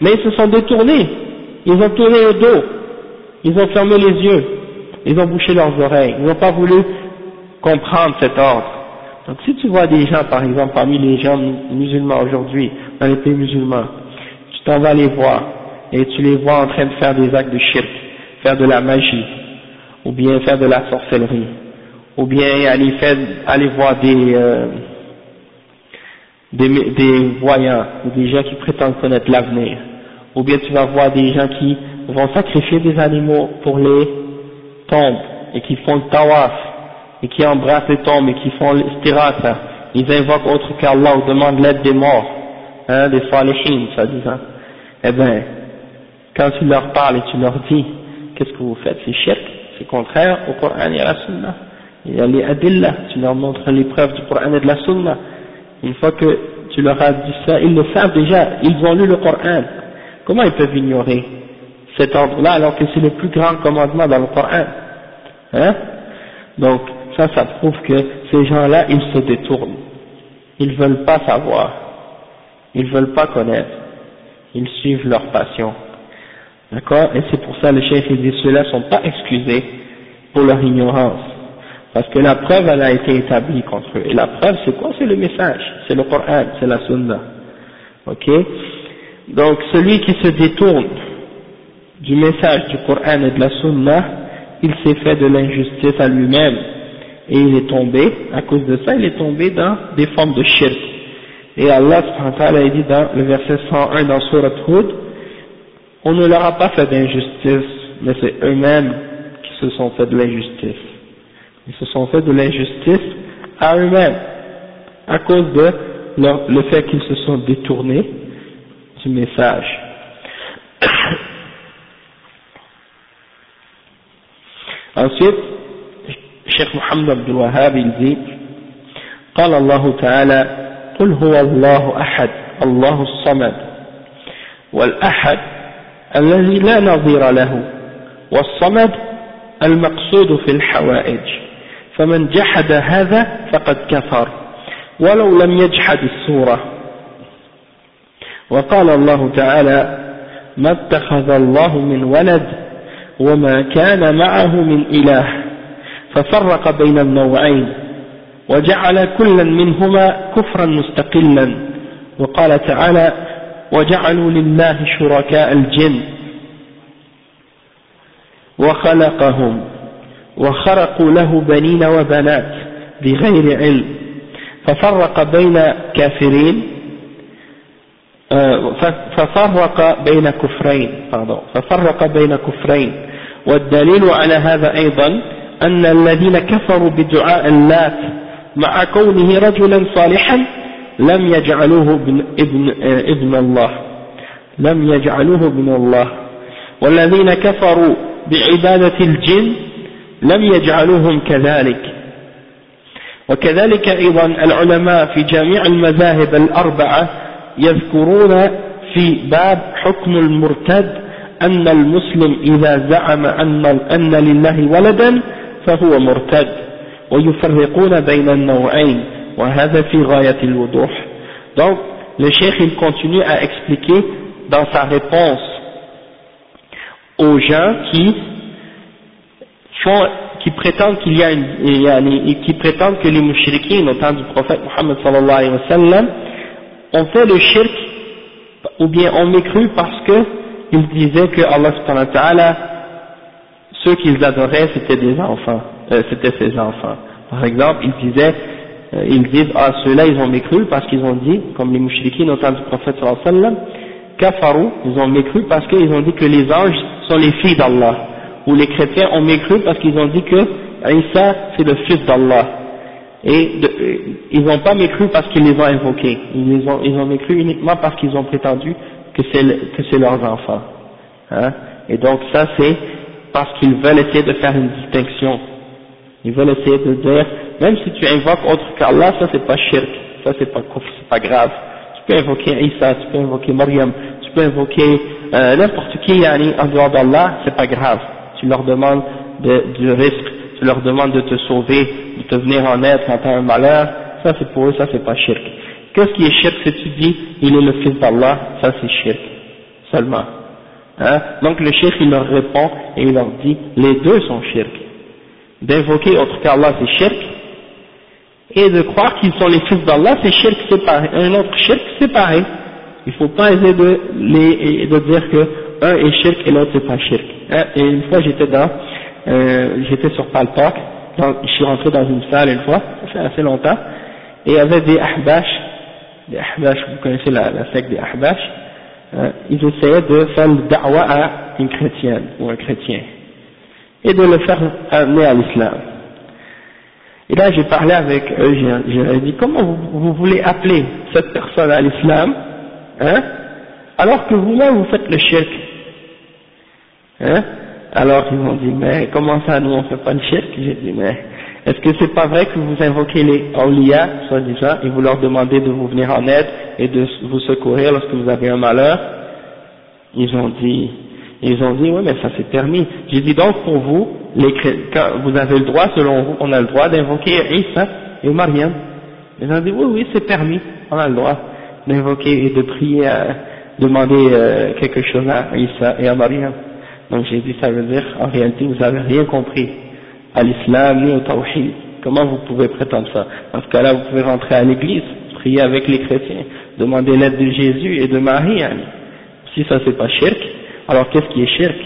Mais ils se sont détournés, ils ont tourné le dos, ils ont fermé les yeux, ils ont bouché leurs oreilles, ils n'ont pas voulu comprendre cet ordre. Donc si tu vois des gens, par exemple, parmi les gens musulmans aujourd'hui, dans les pays musulmans, tu t'en vas les voir, et tu les vois en train de faire des actes de shirk, faire de la magie, ou bien faire de la sorcellerie, ou bien aller, faire, aller voir des, euh, des, des voyants, ou des gens qui prétendent connaître l'avenir, ou bien tu vas voir des gens qui vont sacrifier des animaux pour les et qui font le tawaf, et qui embrassent les tombes, et qui font l'istirata, ils invoquent autre qu'Allah ou demandent l'aide des morts, hein, des salihin, ça dit, hein. Eh bien, quand tu leur parles et tu leur dis, qu'est-ce que vous faites, c'est shirk, c'est contraire au Coran et à la Sunna. Il y a les adillah, tu leur montres les preuves du Coran et de la Sunna. Une fois que tu leur as dit ça, ils le savent déjà, ils ont lu le Coran. Comment ils peuvent ignorer cet ordre-là alors que c'est le plus grand commandement dans le Coran? Hein? Donc ça, ça prouve que ces gens-là, ils se détournent. Ils veulent pas savoir. Ils veulent pas connaître. Ils suivent leur passion. D'accord? Et c'est pour ça le chef dit ceux-là sont pas excusés pour leur ignorance. Parce que la preuve, elle a été établie contre eux. Et la preuve, c'est quoi? C'est le message. C'est le Coran, c'est la Sunna. Ok? Donc celui qui se détourne du message du Coran et de la Sunna, il s'est fait de l'injustice à lui-même. Et il est tombé, à cause de ça, il est tombé dans des formes de shirk. Et Allah a dit dans le verset 101 dans Surat Hud, on ne leur a pas fait d'injustice, mais c'est eux-mêmes qui se sont fait de l'injustice. Ils se sont fait de l'injustice à eux-mêmes, à cause de le fait qu'ils se sont détournés du message. Ensuite, Cheikh Muhammad Abdul Wahhab il dit قال الله تعالى قل هو الله أحد الله الصمد والأحد الذي لا نظير له والصمد المقصود في الحوائج. فمن جحد هذا فقد كفر ولو لم يجحد السورة. وقال الله تعالى ما اتخذ الله من ولد وما كان معه من إله ففرق بين النوعين وجعل كلا منهما كفرا مستقلا وقال تعالى وجعلوا لله شركاء الجن وخلقهم وخرقوا له بنين وبنات بغير علم ففرق بين كافرين آه، ففرق بين كفرين ففرق بين كفرين والدليل على هذا أيضا أن الذين كفروا بدعاء اللات مع كونه رجلا صالحا لم يجعلوه ابن, ابن, ابن الله. لم يجعلوه ابن الله. والذين كفروا بعبادة الجن لم يجعلوهم كذلك. وكذلك أيضا العلماء في جميع المذاهب الأربعة يذكرون في باب حكم المرتد أن المسلم إذا زعم أن, أن لله ولدا فهو مرتد ويفرقون بين النوعين وهذا في غاية الوضوح donc le cheikh il continue à expliquer dans sa réponse aux gens qui font qui prétendent qu'il y a une, qui prétendent que les mouchriquins au temps du prophète Mohammed sallallahu alayhi wa sallam ont fait le shirk ou bien ont mécru parce que ils disaient que Allah subhanahu wa ta'ala ceux qu'ils adoraient c'était des enfants. Euh, c'était ses enfants. Par exemple ils disaient euh, ils disent ah ceux-là ils ont mécru parce qu'ils ont dit comme les mouchriquins temps du prophète sallallahu alayhi wa sallam kafaru ils ont mécru parce qu'ils ont dit que les anges sont les filles d'Allah. Ou les chrétiens ont mécru parce qu'ils ont dit que Isa c'est le fils d'Allah. Et euh, ils n'ont pas mécru parce qu'ils les ont invoqués, ils, ont, ils ont mécru uniquement parce qu'ils ont prétendu que c'est leurs enfants. Hein. Et donc ça c'est parce qu'ils veulent essayer de faire une distinction. Ils veulent essayer de dire, même si tu invoques autre qu'Allah, ça c'est pas shirk, ça c'est pas c'est pas grave. Tu peux invoquer Isa, tu peux invoquer Maryam, tu peux invoquer euh, n'importe qui en dehors d'Allah, c'est pas grave tu leur demandes du risque, tu leur demandes de te sauver, de te venir en aide quand tu as un malheur, ça c'est pour eux, ça c'est pas shirk. Qu'est-ce qui est shirk si tu dis, il est le fils d'Allah, ça c'est shirk, seulement. Hein? Donc le shirk il leur répond et il leur dit, les deux sont shirk. D'invoquer autre qu'Allah c'est shirk, et de croire qu'ils sont les fils d'Allah c'est shirk séparé, un autre shirk séparé. Il ne faut pas essayer de, les, de dire que un est shirk et l'autre c'est pas shirk. Hein, et une fois j'étais dans, euh, j'étais sur Palpak, je suis rentré dans une salle une fois, ça fait assez longtemps, et il y avait des ahbash, des ahbash, vous connaissez la, secte des ahbash, hein, ils essayaient de faire le da'wa à une chrétienne ou un chrétien, et de le faire amener à l'islam. Et là j'ai parlé avec eux, j'ai dit comment vous, voulez appeler cette personne à l'islam, hein, alors que vous-même vous faites le shirk Hein? Alors ils m'ont dit, mais comment ça, nous on fait pas le shirk? J'ai dit, mais Est-ce que c'est pas vrai que vous invoquez les awliya, soi-disant, et vous leur demandez de vous venir en aide et de vous secourir lorsque vous avez un malheur? Ils ont dit, ils ont dit, oui, mais ça c'est permis. J'ai dit donc pour vous, les, quand vous avez le droit, selon vous, on a le droit d'invoquer Isa et Mariam. Ils ont dit, oui, oui, c'est permis, on a le droit d'invoquer et de prier, à, demander euh, quelque chose à Isa et à Mariam. Donc j'ai dit, ça veut dire, en réalité, vous n'avez rien compris à l'islam ni au tawhid. Comment vous pouvez prétendre ça? Dans ce cas-là, vous pouvez rentrer à l'église, prier avec les chrétiens, demander l'aide de Jésus et de Marie. Hein. Si ça c'est pas shirk, alors qu'est-ce qui est shirk?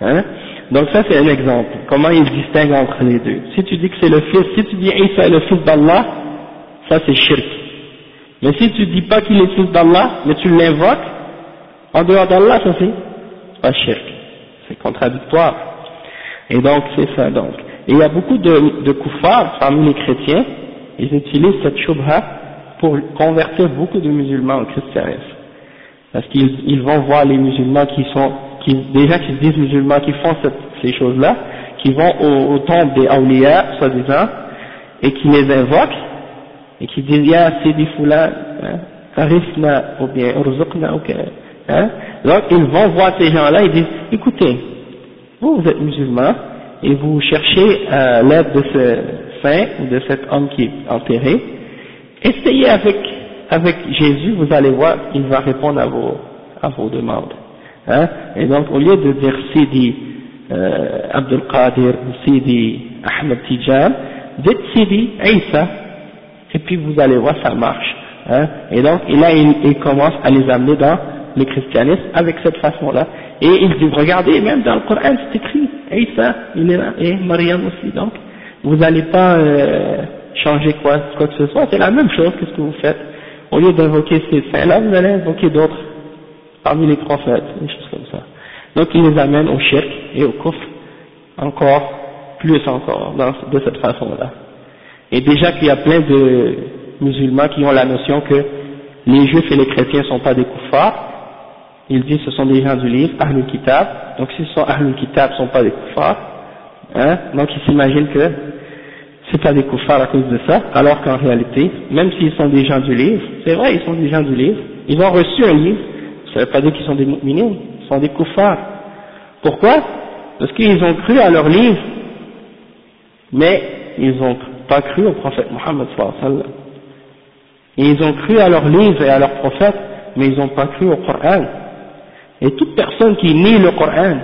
Hein? Donc ça c'est un exemple. Comment il distingue entre les deux? Si tu dis que c'est le fils, si tu dis Isa est le fils d'Allah, ça c'est shirk. Mais si tu dis pas qu'il est fils d'Allah, mais tu l'invoques, en dehors d'Allah, ça c'est pas shirk. C'est contradictoire. Et donc c'est ça donc. Et il y a beaucoup de, de koufars parmi les chrétiens, ils utilisent cette shubha pour convertir beaucoup de musulmans au christianisme. Parce qu'ils vont voir les musulmans qui sont, qui, déjà qui se disent musulmans, qui font cette, ces choses-là, qui vont au, au temple des awliya, soi-disant, et qui les invoquent, et qui disent, ya sidi fulan, hein, ou bien urzuqna, ou hein. Donc ils vont voir ces gens-là et disent, écoutez, vous, vous êtes musulman, et vous cherchez euh, l'aide de ce saint ou de cet homme qui est enterré, essayez avec, avec Jésus, vous allez voir, il va répondre à vos, à vos demandes. Hein et donc, au lieu de dire Sidi euh, Abdul Qadir ou Sidi Ahmed Tijan, dites Sidi Isa, et puis vous allez voir, ça marche. Hein et donc, et là, il, il commence à les amener dans le christianisme avec cette façon-là. Et il dit, regardez, même dans le Coran, c'est écrit, Isa, il est là, et Mariam aussi, donc, vous n'allez pas euh, changer quoi, quoi que ce soit, c'est la même chose que ce que vous faites. Au lieu d'invoquer ces saints-là, vous allez invoquer d'autres, parmi les prophètes, des choses comme ça. Donc, il les amène au shirk et au kufr, encore, plus encore, de cette façon-là. Et déjà qu'il y a plein de musulmans qui ont la notion que les juifs et les chrétiens ne sont pas des kuffars, il dit ce sont des gens du livre, Ahlul Kitab, donc s'ils sont Ahlul Kitab, ce ne sont pas des kuffars, hein, donc ils s'imaginent que c'est pas des kuffars à cause de ça, alors qu'en réalité, même s'ils sont des gens du livre, c'est vrai, ils sont des gens du livre, ils ont reçu un livre, ça ne veut pas dire qu'ils sont des mu'minines, ils sont des kuffars. Pourquoi? Parce qu'ils ont cru à leur livre, mais ils n'ont pas cru au prophète Mohammed sallallahu Et ils ont cru à leur livre et à leur prophète, mais ils n'ont pas cru au Coran. Et toute personne qui nie le Coran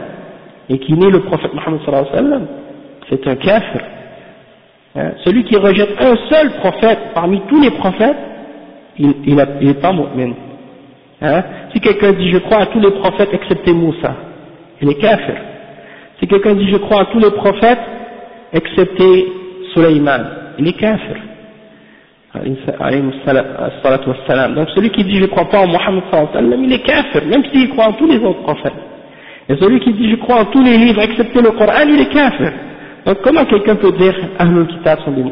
et qui nie le prophète Mohammed sallallahu alayhi wa c'est un kafir. Hein? Celui qui rejette un seul prophète parmi tous les prophètes, il n'est pas mu'min. Hein? Si quelqu'un dit je crois à tous les prophètes excepté Moussa, il est kafir. Si quelqu'un dit je crois à tous les prophètes excepté Sulaiman, il est kafir. Donc celui qui dit je ne crois pas en Mohammed il est kafir, même s'il croit en tous les autres prophètes. Et celui qui dit je crois en tous les livres excepté le Coran, il est kafir. Donc comment quelqu'un peut dire Ahlul Kitab sont des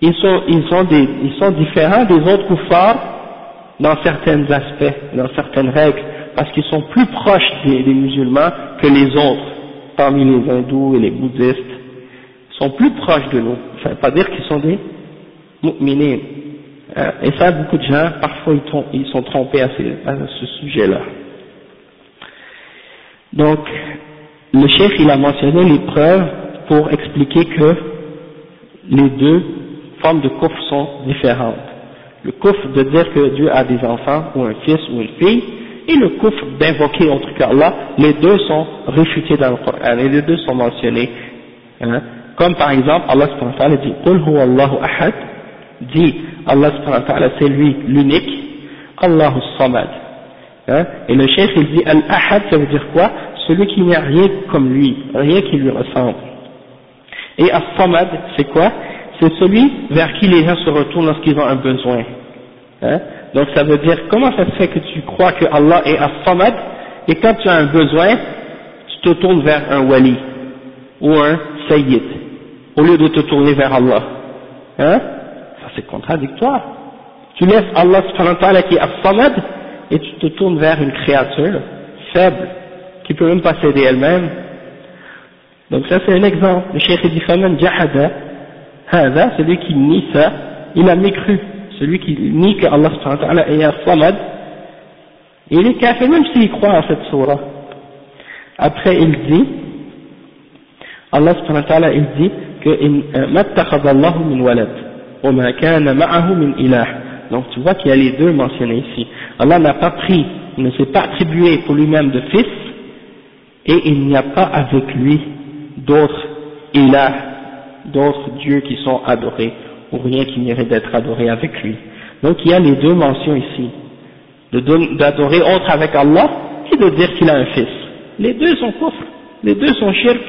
ils sont, ils, sont ils sont différents des autres kuffars dans certains aspects, dans certaines règles, parce qu'ils sont plus proches des, des musulmans que les autres, parmi les hindous et les bouddhistes. Ils sont plus proches de nous. Ça ne veut pas dire qu'ils sont des mu'minin. Euh, et ça, beaucoup de gens, parfois, ils, sont trompés à, ce sujet-là. Donc, le chef, il a mentionné les preuves pour expliquer que les deux formes de coffre sont différentes. Le coffre de dire que Dieu a des enfants, ou un fils, ou une fille, et le coffre d'invoquer autre qu'Allah, les deux sont réfutés dans le Coran, et les deux sont mentionnés. Hein. Comme par exemple, Allah dit « Qul huwa Allahu ahad » dit Allah c'est lui l'unique, Allahu samad. Hein? Et le chef il dit Al-Ahad ça veut dire quoi? Celui qui n'a rien comme lui, rien qui lui ressemble. Et As-Samad c'est quoi? C'est celui vers qui les gens se retournent lorsqu'ils ont un besoin. Hein? Donc ça veut dire comment ça se fait que tu crois que Allah est As-Samad? Et quand tu as un besoin, tu te tournes vers un wali ou un sayyid au lieu de te tourner vers Allah. Hein? C'est contradictoire. Tu laisses Allah qui est as-samad et tu te tournes vers une créature faible qui peut même pas s'aider elle-même. Donc ça c'est un exemple. Le cheikh dit Faman jahada, hada, celui qui nie ça, il a mécru. Celui qui nie que Allah est samad, il est kafir même s'il croit à cette surah. Après il dit, Allah subhanahu wa ta'ala il dit que euh, mattakhadha Allah min Donc tu vois qu'il y a les deux mentionnés ici. Allah n'a pas pris, il ne s'est pas attribué pour lui-même de fils, et il n'y a pas avec lui d'autres ilah, d'autres dieux qui sont adorés, ou rien qui mérite d'être adoré avec lui. Donc il y a les deux mentions ici, d'adorer autre avec Allah, et de dire qu'il a un fils. Les deux sont kufr, les deux sont shirk.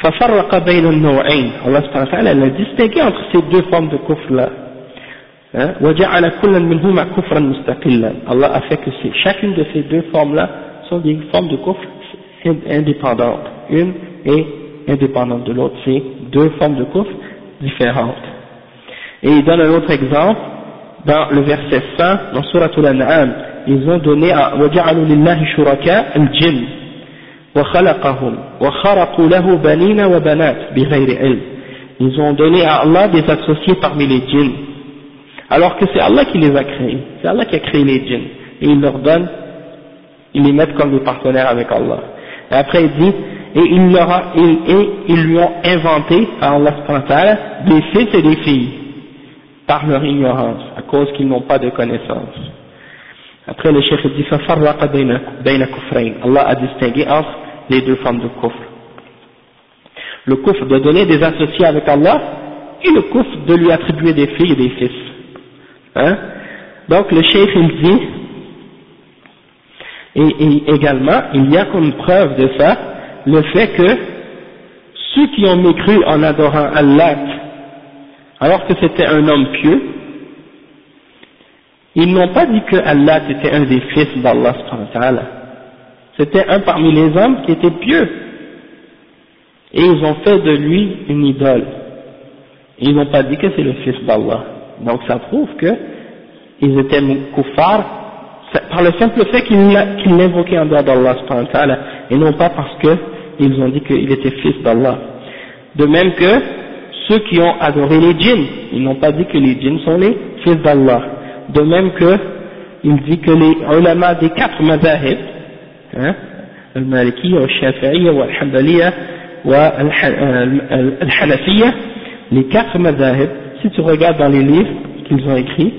ففرق بين النوعين Allah subhanahu wa ta'ala a distingué entre ces deux formes de kufr là hein? وجعل كلا منهما كفرا مستقلا Allah a fait que chacune de ces deux formes là sont des formes de kufr indépendantes une est indépendante de l'autre c'est deux formes de kufr différentes et il donne un autre exemple dans le verset 100 dans Surah Al-An'am ils ont donné à وجعلوا لله شركاء الجن وخلقهم وخرقوا له بنين وبنات بغير علم ils ont donné à Allah des associés parmi les djinns alors que c'est Allah qui les a créés c'est Allah qui a créé les djinns et il leur donne ils les mettent comme des partenaires avec Allah et après il dit et ils, leur a, et, et ils lui ont inventé à Allah des fils et des filles par leur ignorance à cause qu'ils n'ont pas de connaissance après le cheikh dit Allah a distingué entre les deux formes de kufr. Le kufr de donner des associés avec Allah et le kufr de lui attribuer des filles et des fils. Hein? Donc le cheikh il dit, et, également il y a comme preuve de ça le fait que ceux qui ont mécru en adorant Allah alors que c'était un homme pieux, ils n'ont pas dit que Allah était un des fils d'Allah c'était un parmi les hommes qui était pieux. Et ils ont fait de lui une idole. Ils n'ont pas dit que c'est le fils d'Allah. Donc ça prouve que ils étaient kuffar par le simple fait qu'ils l'invoquaient en dehors d'Allah et non pas parce qu'ils ont dit qu'il était fils d'Allah. De même que ceux qui ont adoré les djinns ils n'ont pas dit que les djinns sont les fils d'Allah de même que il dit que les ulama des quatre mazahib, hein, al-Malikiyya, al-Shafi'iyya, al-Hanbaliyya, al-Hanafiyya, les quatre mazahib, si tu regardes dans les livres qu'ils ont écrits,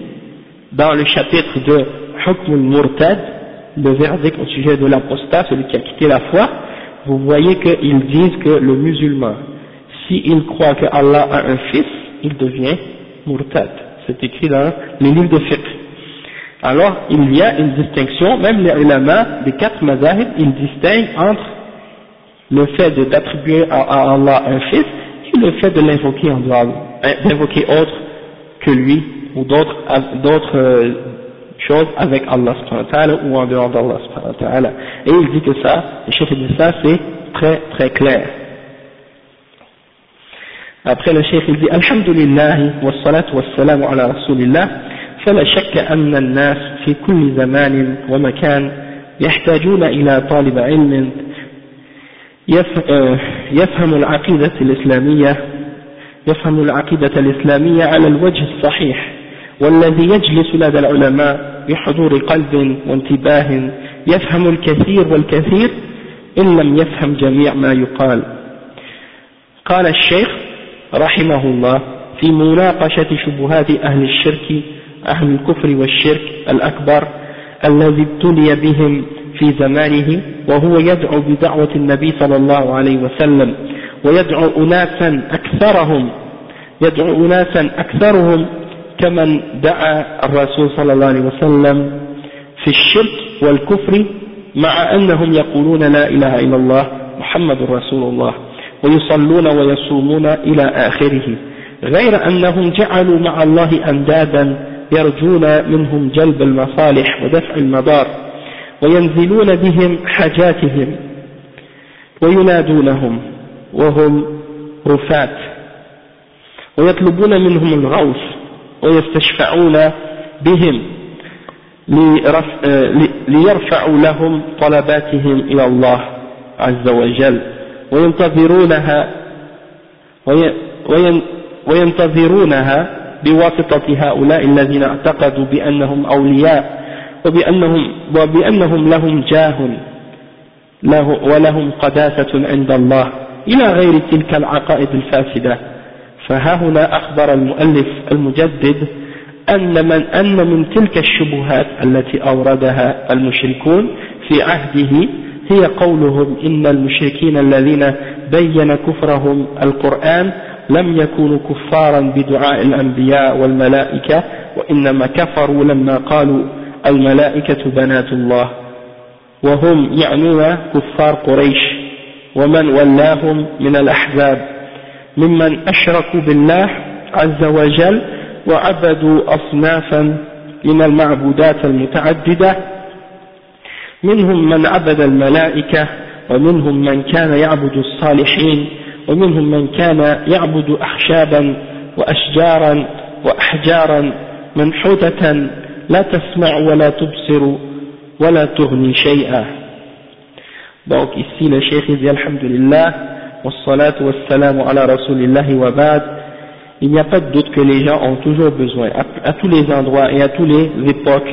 dans le chapitre de Hukm al-Murtad, le verdict au sujet de l'apostat, celui qui a quitté la foi, vous voyez qu'ils disent que le musulman, s'il croit que Allah a un fils, il devient murtad c'est écrit dans les livres de fiqh. Alors, il y a une distinction, même les ulama des quatre mazahib, ils distinguent entre le fait d'attribuer à, Allah un fils et le fait de l'invoquer en dehors, hein, d'invoquer autre que lui ou d'autres euh, choses avec Allah ou en dehors d'Allah Et il dit que ça, le chef dit ça, c'est très très clair. Après le cheikh il dit Alhamdulillah wa salatu wa salam ala rasulillah فلا شك أن الناس في كل زمان ومكان يحتاجون إلى طالب علم يفهم العقيدة الإسلامية يفهم العقيدة الإسلامية على الوجه الصحيح والذي يجلس لدى العلماء بحضور قلب وانتباه يفهم الكثير والكثير إن لم يفهم جميع ما يقال قال الشيخ رحمه الله في مناقشة شبهات أهل الشرك أهل الكفر والشرك الأكبر الذي ابتلي بهم في زمانه وهو يدعو بدعوة النبي صلى الله عليه وسلم ويدعو أناسا أكثرهم يدعو أناسا أكثرهم كمن دعا الرسول صلى الله عليه وسلم في الشرك والكفر مع أنهم يقولون لا إله إلا الله محمد رسول الله. ويصلون ويصومون إلى آخره. غير أنهم جعلوا مع الله أندادا يرجون منهم جلب المصالح ودفع المضار وينزلون بهم حاجاتهم وينادونهم وهم رفات ويطلبون منهم الغوث ويستشفعون بهم ليرفعوا لهم طلباتهم إلى الله عز وجل. وينتظرونها وينتظرونها بواسطة هؤلاء الذين اعتقدوا بأنهم أولياء وبأنهم, وبأنهم لهم جاه له ولهم قداسة عند الله إلى غير تلك العقائد الفاسدة. فها هنا أخبر المؤلف المجدد أن من, أن من تلك الشبهات التي أوردها المشركون في عهده هي قولهم إن المشركين الذين بين كفرهم القرآن لم يكونوا كفارا بدعاء الأنبياء والملائكة وإنما كفروا لما قالوا الملائكة بنات الله. وهم يعنون كفار قريش. ومن ولاهم من الأحزاب. ممن أشركوا بالله عز وجل وعبدوا أصنافا من المعبودات المتعددة منهم من عبد الملائكة ومنهم من كان يعبد الصالحين ومنهم من كان يعبد أخشابا وأشجارا وأحجارا منحوتة لا تسمع ولا تبصر ولا تغني شيئا donc ici le cheikh dit alhamdulillah wassalatu wassalamu ala rasulillahi wa ba'd il n'y a pas de doute que les gens ont toujours besoin à, à tous les endroits et à toutes les époques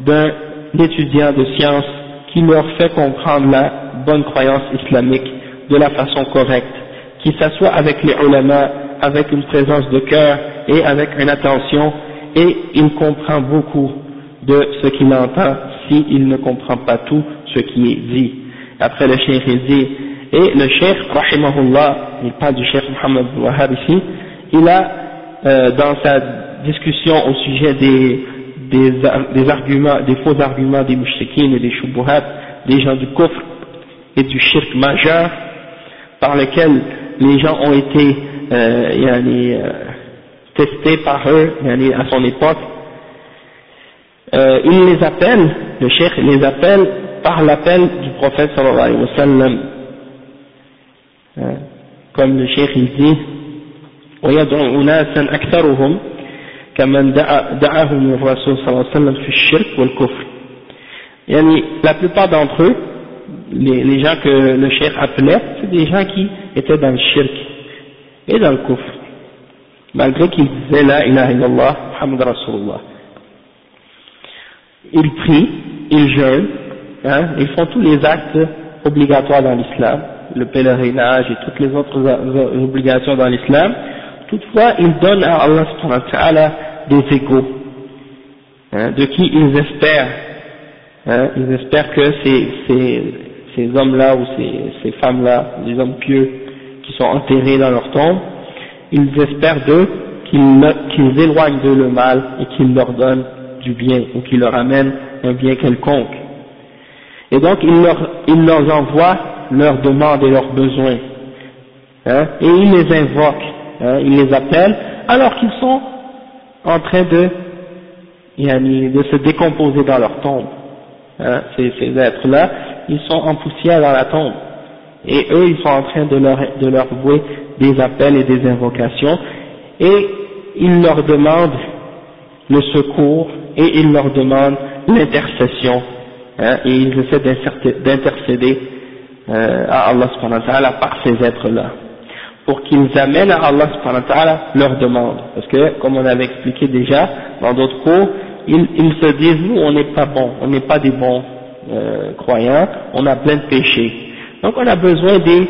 d'un étudiant de science qui leur fait comprendre la bonne croyance islamique de la façon correcte qui s'assoit avec les ulama avec une présence de cœur et avec une attention et il comprend beaucoup de ce qu'il entend s'il ne comprend pas tout ce qui est dit. Après le cheikh il et le cheikh, rahimahullah, il parle du cheikh Muhammad Wahhab ici, il a, euh, dans sa discussion au sujet des, des, des, arguments, des faux arguments des mouchriquines et des shubuhat, des gens du kufr et du shirk majeur, par lesquels les gens ont été euh, yani, euh, testés par eux yani, à son époque, euh, il les appelle, le cheikh les appelle par l'appel du prophète sallallahu alayhi wa sallam. Hein, comme le cheikh il dit, ويدعو أناسا أكثرهم كمن دعاهم الرسول صلى الله عليه وسلم في الشرك والكفر يعني la plupart d'entre eux les, les gens que le cheikh appelait c'est des gens qui étaient dans le shirk et dans le kufr malgré qu'ils disaient la ilaha illallah Muhammad Rasulullah ils prient, ils jeûnent, hein, ils font tous les actes obligatoires dans l'islam, le pèlerinage et toutes les autres obligations dans l'islam, toutefois ils donnent à Allah des égaux, hein, de qui ils espèrent, hein, ils espèrent que ces, ces, ces hommes-là ou ces, ces femmes-là, les hommes pieux qui sont enterrés dans leur tombe, ils espèrent d'eux qu'ils éloignent de le mal et qu'ils leur donnent du bien ou qui leur amène un bien quelconque. Et donc il leur, il leur envoie leurs demandes et leurs besoins. Hein, et il les invoque, hein, il les appelle alors qu'ils sont en train de, de se décomposer dans leur tombe. Ces, ces êtres-là, ils sont en poussière dans la tombe. Et eux, ils sont en train de leur, de leur vouer des appels et des invocations. Et ils leur demandent le secours et ils leur demandent l'intercession hein, et ils essaient d'intercéder euh, à Allah subhanahu wa ta'ala par ces êtres-là pour qu'ils amènent à Allah subhanahu wa ta'ala leurs demandes. Parce que comme on avait expliqué déjà dans d'autres cours ils, ils, se disent nous on n'est pas bons on n'est pas des bons euh, croyants on a plein de péchés. Donc on a besoin des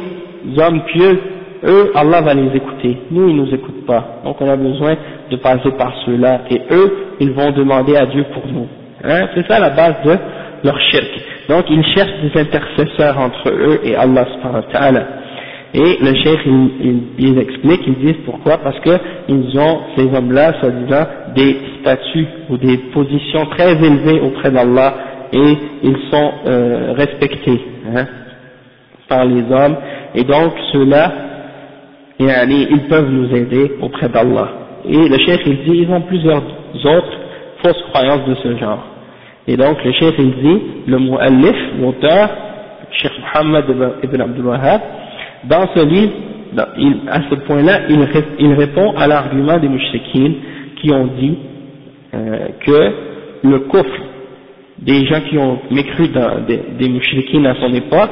hommes pieux. Eux Allah va les écouter. Nous ils nous écoutent pas. Donc on a besoin de passer par ceux-là. Et eux ils vont demander à Dieu pour nous. Hein, c'est ça la base de leur shirk. Donc ils cherchent des intercesseurs entre eux et Allah subhanahu wa ta'ala. Et le cheikh, il, il, explique, ils disent pourquoi, parce que ils ont, ces hommes-là, soi-disant, des statuts ou des positions très élevées auprès d'Allah et ils sont euh, respectés hein, par les hommes. Et donc ceux-là, ils peuvent nous aider auprès d'Allah. Et le chef il dit, ils ont plusieurs autres fausses croyances de ce genre. Et donc le chef il dit, le mu'allif, l'auteur, Cheikh Muhammad ibn Abdul Wahhab, dans ce livre, à ce point-là, il, répond à l'argument des mouchriquines qui ont dit euh, que le kufr des gens qui ont mécru dans des, des à son époque,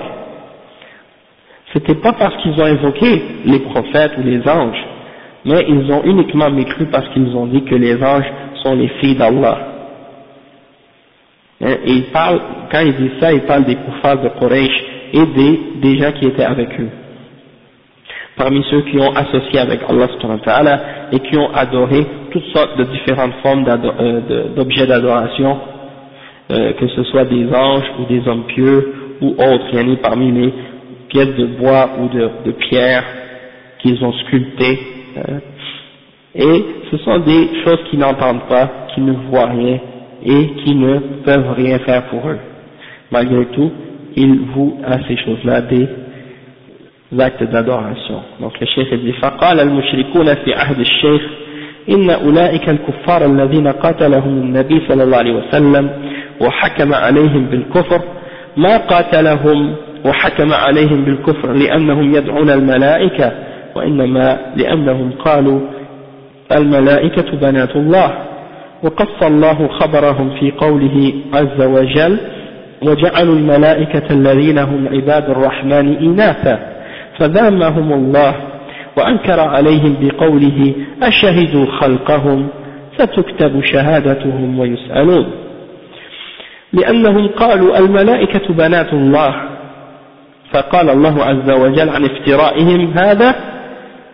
c'était pas parce qu'ils ont invoqué les prophètes ou les anges, mais ils ont uniquement mécru parce qu'ils ont dit que les anges sont les filles d'Allah. Hein, et quand il dit ça, il parle des koufars de Quraysh et des gens qui étaient avec eux. Parmi ceux qui ont associé avec Allah et qui ont adoré toutes sortes de différentes formes euh, d'objets d'adoration, euh, que ce soit des anges ou des hommes pieux ou autres, il y en a parmi les pièces de bois ou de, pierre qu'ils ont sculptées. Hein. Et ce sont des choses qu'ils n'entendent pas, qui ne voient rien et qui ne peuvent rien faire pour eux. Malgré tout, ils vouent à ces choses-là des actes d'adoration. Donc le cheikh dit فقال المشركون في عهد الشيخ إن أولئك الكفار الذين قاتلهم النبي صلى الله عليه وسلم وحكم عليهم بالكفر ما قاتلهم وحكم عليهم بالكفر لأنهم يدعون الملائكة وإنما لأنهم قالوا الملائكة بنات الله وقص الله خبرهم في قوله عز وجل وجعلوا الملائكة الذين هم عباد الرحمن إناثا فذمهم الله وأنكر عليهم بقوله أشهدوا خلقهم ستكتب شهادتهم ويسألون. لأنهم قالوا الملائكة بنات الله. فقال الله عز وجل عن افترائهم هذا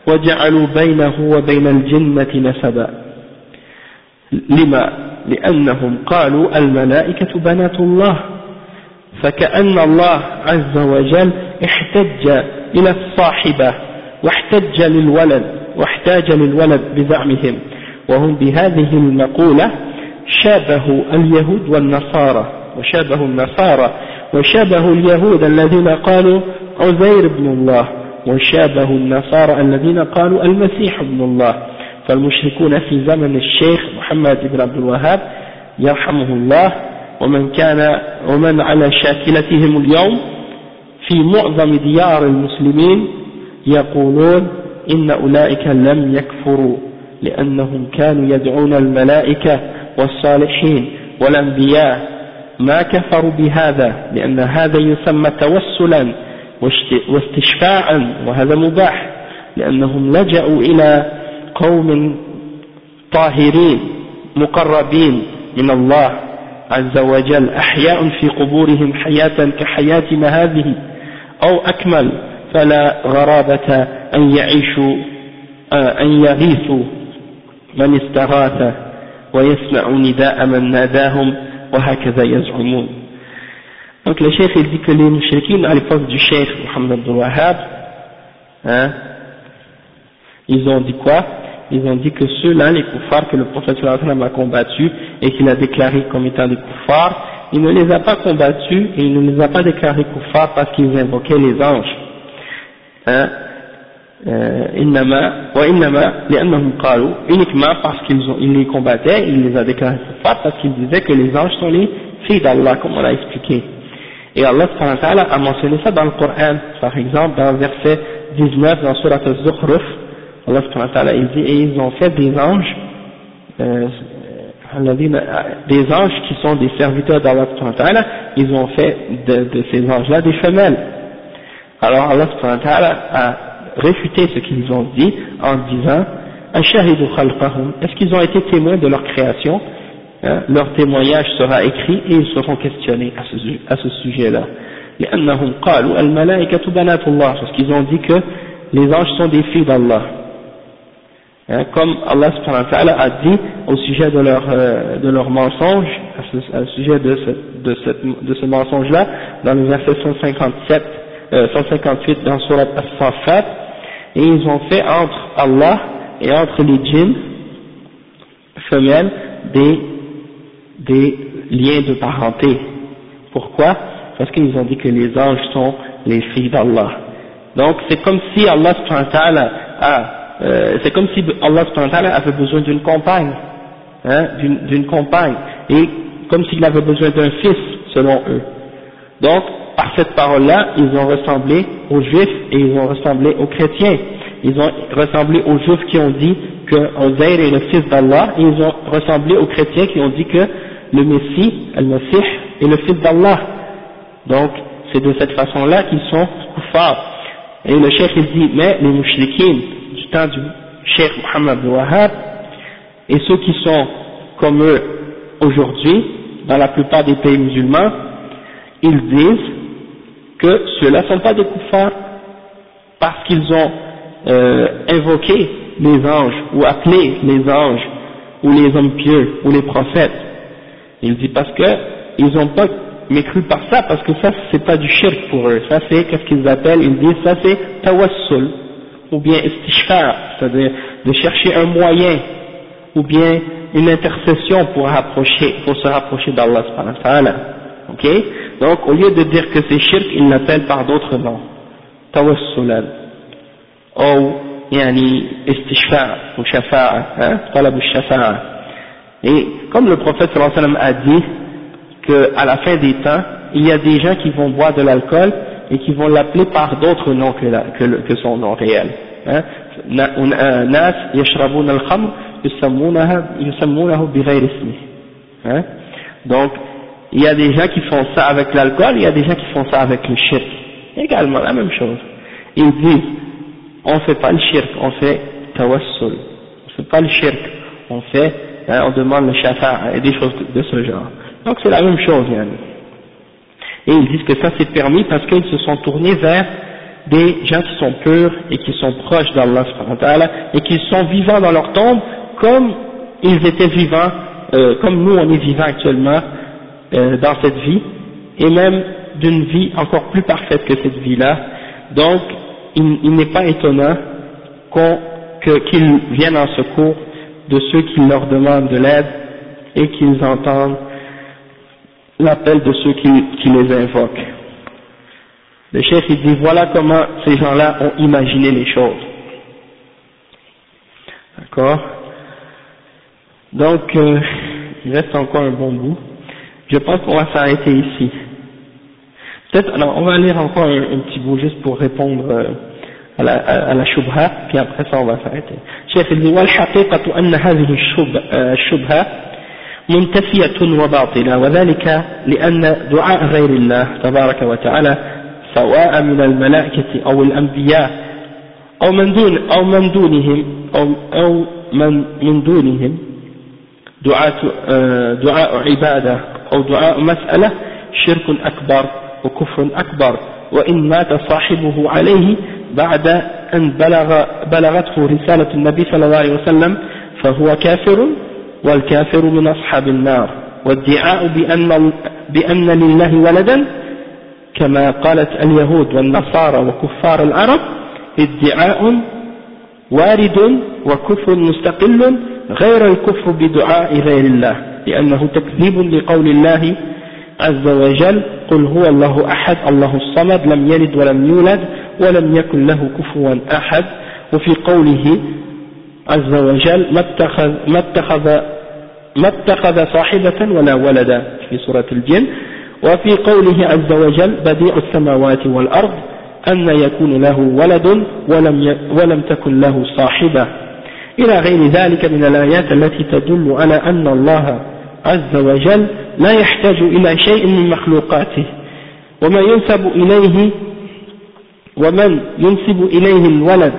وجعلوا بينه وبين الجنة نسبا. لما؟ لأنهم قالوا الملائكة بنات الله. فكأن الله عز وجل احتج إلى الصاحبة واحتج للولد واحتاج للولد بزعمهم. وهم بهذه المقولة شابهوا اليهود والنصارى وشابهوا النصارى وشابهوا اليهود الذين قالوا عزير بن الله وشابهوا النصارى الذين قالوا المسيح ابن الله. فالمشركون في زمن الشيخ محمد بن عبد الوهاب يرحمه الله ومن كان ومن على شاكلتهم اليوم في معظم ديار المسلمين يقولون إن أولئك لم يكفروا لأنهم كانوا يدعون الملائكة والصالحين والأنبياء ما كفروا بهذا لأن هذا يسمى توسلا واستشفاعا وهذا مباح لأنهم لجأوا إلى قوم طاهرين مقربين من الله عز وجل أحياء في قبورهم حياة كحياتنا هذه أو أكمل فلا غرابة أن يعيشوا آه، أن يغيثوا من استغاث ويسمع نداء من ناداهم وهكذا يزعمون. Donc le chef il dit que les mouchriquins à l'époque du chef Mohammed Abdul Wahhab, hein, ils ont dit quoi? Ils ont dit que ceux-là, les koufars que le prophète a combattus et qu'il a déclarés comme étant des koufars, il ne les a pas combattus et il ne les a pas déclarés koufars parce qu'ils invoquaient les anges. Hein? Euh, uniquement parce qu'ils les combattaient, il les a déclarés koufars parce qu'ils disaient que les anges sont les filles d'Allah, comme on l'a expliqué. Et Allah a mentionné ça dans le Coran, par exemple dans le verset 19 dans Surat al-Zukhruf, Allah il dit, et ils ont fait des anges, euh, des anges qui sont des serviteurs d'Allah ils ont fait de, ces anges-là des femelles. Alors Allah a réfuté ce qu'ils ont dit en disant, est-ce qu'ils ont été témoins de leur création hein, Leur témoignage sera écrit et ils seront questionnés à ce, à ce sujet-là. Parce qu'ils ont dit que les anges sont des filles d'Allah. Hein, comme Allah a dit au sujet de leur, euh, de leur mensonge, ce, sujet de ce, de cette, de ce mensonge-là, dans le verset 157, euh, 158 dans Surat As-Safat, et ils ont fait entre Allah et entre les djinns femelles des, des liens de parenté. Pourquoi? Parce qu'ils ont dit que les anges sont les filles d'Allah. Donc c'est comme si Allah a euh, c'est comme si Allah avait besoin d'une compagne, hein, d'une compagne, et comme s'il avait besoin d'un fils, selon eux. Donc, par cette parole-là, ils ont ressemblé aux juifs et ils ont ressemblé aux chrétiens. Ils ont ressemblé aux juifs qui ont dit que Ozair est le fils d'Allah, et ils ont ressemblé aux chrétiens qui ont dit que le Messie, le Messie, est le fils d'Allah. Donc, c'est de cette façon-là qu'ils sont kuffars. Et le cheikh il dit, mais les mouchriquines du temps du cheikh Mohammed Wahab, et ceux qui sont comme eux aujourd'hui, dans la plupart des pays musulmans, ils disent que ceux-là ne sont pas des kuffars parce qu'ils ont euh, invoqué les anges ou appelé les anges ou les hommes pieux ou les prophètes. Il dit parce que ils n'ont pas mécru par ça parce que ça c'est pas du shirk pour eux. Ça c'est qu'est-ce qu'ils appellent? Ils disent ça c'est tawassul ou bien istishfar, c'est-à-dire de chercher un moyen ou bien une intercession pour rapprocher, pour se rapprocher d'Allah subhanahu wa. Ok? Donc au lieu de dire que c'est shirk, ils l'appellent par d'autres noms. Tawassulan. Ou yani istishfa ou shafa'a, hein, talab shafa'a. Et comme le prophète sallallahu alayhi wa sallam a dit qu'à la fin des temps, il y a des gens qui vont boire de l'alcool et qui vont l'appeler par d'autres noms que, son nom réel. Hein. Hein. Donc, il y a des gens qui font ça avec l'alcool, il y a des gens qui font ça avec le shirk. Également la même chose. Ils disent, on fait pas le shirk, on fait tawassul. On fait pas le shirk, on fait, hein, on demande le shafa'a et des choses de ce genre. Donc c'est la même chose, Yann. Et ils disent que ça c'est permis parce qu'ils se sont tournés vers des gens qui sont purs et qui sont proches d'Allah et qui sont vivants dans leur tombe comme ils étaient vivants, euh, comme nous on est vivants actuellement euh, dans cette vie, et même d'une vie encore plus parfaite que cette vie-là. Donc il, n'est pas étonnant qu'ils viennent en secours de ceux qui leur demandent de l'aide et qu'ils entendent l'appel de ceux qui, les invoquent. Le chef il dit voilà comment ces gens-là ont imaginé les choses. D'accord? Donc euh, il reste encore un bon bout. Je pense qu'on va s'arrêter ici. Peut-être, alors on va lire encore un, petit bout juste pour répondre euh, à la, à, puis après ça on va s'arrêter. Chef il dit منتفية وباطلة وذلك لأن دعاء غير الله تبارك وتعالى سواء من الملائكة أو الأنبياء أو من دون أو من دونهم أو, أو من من دونهم. دعاء دعاء عبادة أو دعاء مسألة شرك أكبر وكفر أكبر وإن مات صاحبه عليه بعد أن بلغ بلغته رسالة النبي صلى الله عليه وسلم فهو كافر. والكافر من أصحاب النار والادعاء بأن, بأن لله ولدا كما قالت اليهود والنصارى وكفار العرب ادعاء وارد وكفر مستقل غير الكفر بدعاء غير الله لأنه تكذيب لقول الله عز وجل قل هو الله أحد الله الصمد لم يلد ولم يولد ولم يكن له كفوا أحد. وفي قوله عز وجل ما اتخذ, ما اتخذ, ما اتخذ صاحبة ولا ولدا في سورة الجن وفي قوله عز وجل بديع السماوات والأرض أن يكون له ولد ولم, ولم تكن له صاحبة. إلى غير ذلك من الآيات التي تدل على أن الله عز وجل لا يحتاج إلى شيء من مخلوقاته وما ينسب إليه ومن ينسب إليه الولد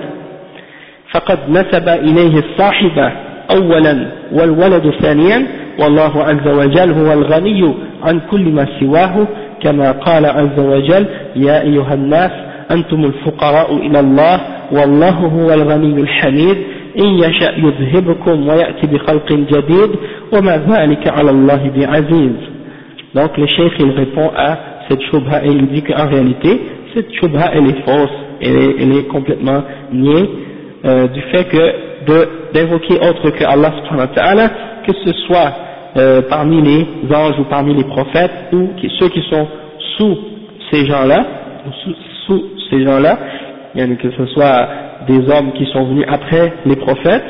فقد نسب إليه الصاحب أولا والولد ثانيا والله عز وجل هو الغني عن كل ما سواه كما قال عز وجل يا أيها الناس أنتم الفقراء إلى الله والله هو الغني الحميد إن يشأ يذهبكم ويأتي بخلق جديد وما ذلك على الله بعزيز. Donc le cheikh il répond à cette shubha et il dit qu'en réalité cette shubha elle est fausse elle est, elle est complètement niée euh, du fait que d'invoquer autre que Allah que ce soit euh, parmi les anges ou parmi les prophètes ou ceux qui sont sous ces gens-là sous, sous ces gens-là que ce soit des hommes qui sont venus après les prophètes,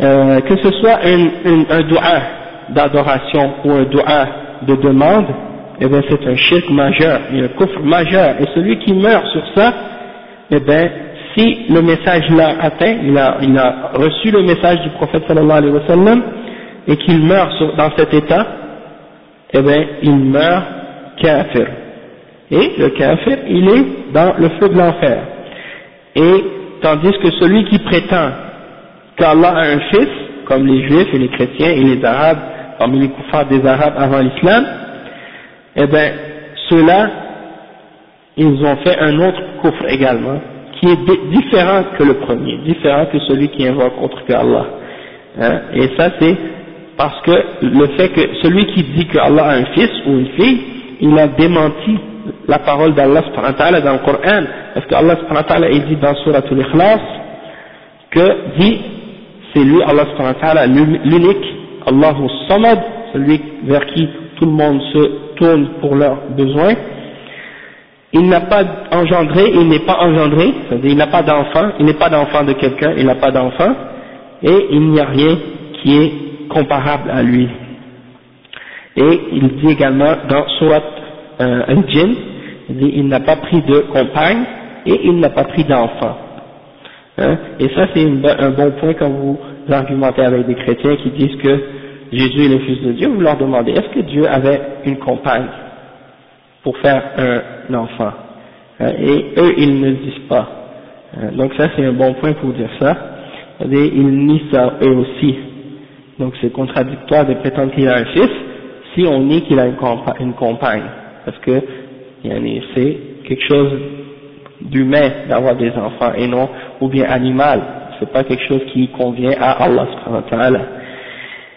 euh, que ce soit un, un, dua d'adoration ou un dua de demande, eh bien c'est un shirk majeur, un coffre majeur, et celui qui meurt sur ça, eh bien si le message l'a atteint, il a, il a reçu le message du prophète sallallahu alayhi wa sallam, et qu'il meurt dans cet état, eh bien il meurt kafir. Et le kafir, il est dans le feu de l'enfer. Et tandis que celui qui prétend qu'Allah a un fils, comme les juifs et les chrétiens et les arabes, parmi les koufars des arabes avant l'islam, eh bien, ceux-là, ils ont fait un autre coufre également, qui est différent que le premier, différent que celui qui invoque autre que Allah. Hein? Et ça c'est parce que le fait que celui qui dit que Allah a un fils ou une fille, il a démenti la parole d'Allah dans le Coran, parce que Allah il dit dans Surah Al-Ikhlas que dit c'est lui Allah l'unique, Allahu Samad, celui vers qui tout le monde se tourne pour leurs besoins. Il n'a pas engendré, il n'est pas engendré, c'est-à-dire il n'a pas d'enfant, il n'est pas d'enfant de quelqu'un, il n'a pas d'enfant, et il n'y a rien qui est comparable à lui. Et il dit également dans Surat euh, Al-Jinn, il il n'a pas pris de compagne et il n'a pas pris d'enfant. Hein? Et ça c'est un bon point quand vous argumentez avec des chrétiens qui disent que Jésus est le Fils de Dieu, vous leur demandez est-ce que Dieu avait une compagne? Pour faire un enfant hein? Et eux ils ne disent pas. Hein? Donc ça c'est un bon point pour dire ça. Ils nient ça eux aussi. Donc c'est contradictoire de prétendre qu'il a un fils si on nie qu'il a une, compagne. Parce que c'est quelque chose d'humain d'avoir des enfants et non, ou bien animal. C'est pas quelque chose qui convient à Allah subhanahu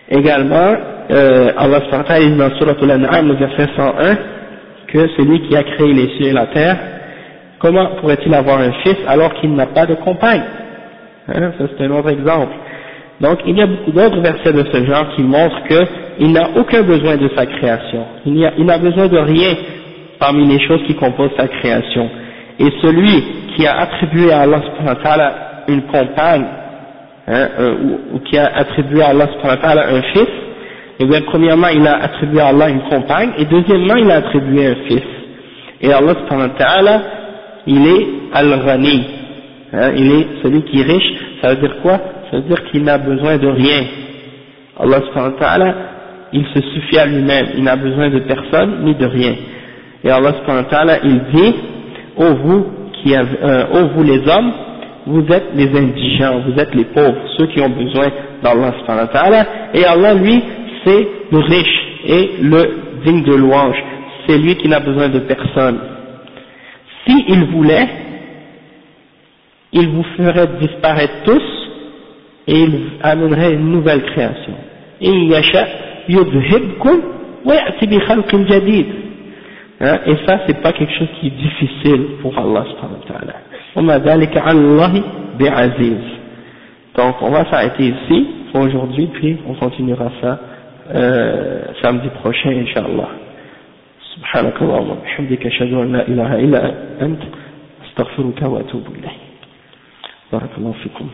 Également, euh, Allah subhanahu wa dit dans Surah Al-An'am, le verset 101, que celui qui a créé les cieux et la terre, comment pourrait-il avoir un fils alors qu'il n'a pas de compagne? Hein, Ça c'est un autre exemple. Donc il y a beaucoup d'autres versets de ce genre qui montrent qu'il n'a aucun besoin de sa création. Il n'a besoin de rien parmi les choses qui composent sa création. Et celui qui a attribué à Allah une compagne, hein, euh, ou, qui a attribué à Allah un fils, eh bien premièrement il a attribué à Allah une compagne, et deuxièmement il a attribué un fils. Et Allah il est al-Ghani, hein, il est celui qui est riche, ça veut dire quoi? Ça veut dire qu'il n'a besoin de rien. Allah il se suffit à lui-même, il n'a besoin de personne ni de rien. Et Allah il dit, ô vous, qui euh, vous les hommes, vous êtes les indigents, vous êtes les pauvres, ceux qui ont besoin d'Allah et Allah lui, c'est le riche et le digne de louange, c'est lui qui n'a besoin de personne. S'il voulait, il vous ferait disparaître tous et il amènerait une nouvelle création. Hein, et ça, c'est pas quelque chose qui est difficile pour Allah Donc, on va s'arrêter ici pour aujourd'hui, puis on continuera ça samedi prochain, Inch'Allah. سبحانك اللهم وبحمدك أشهد أن لا إله إلا أنت أستغفرك وأتوب إليك بارك الله فيكم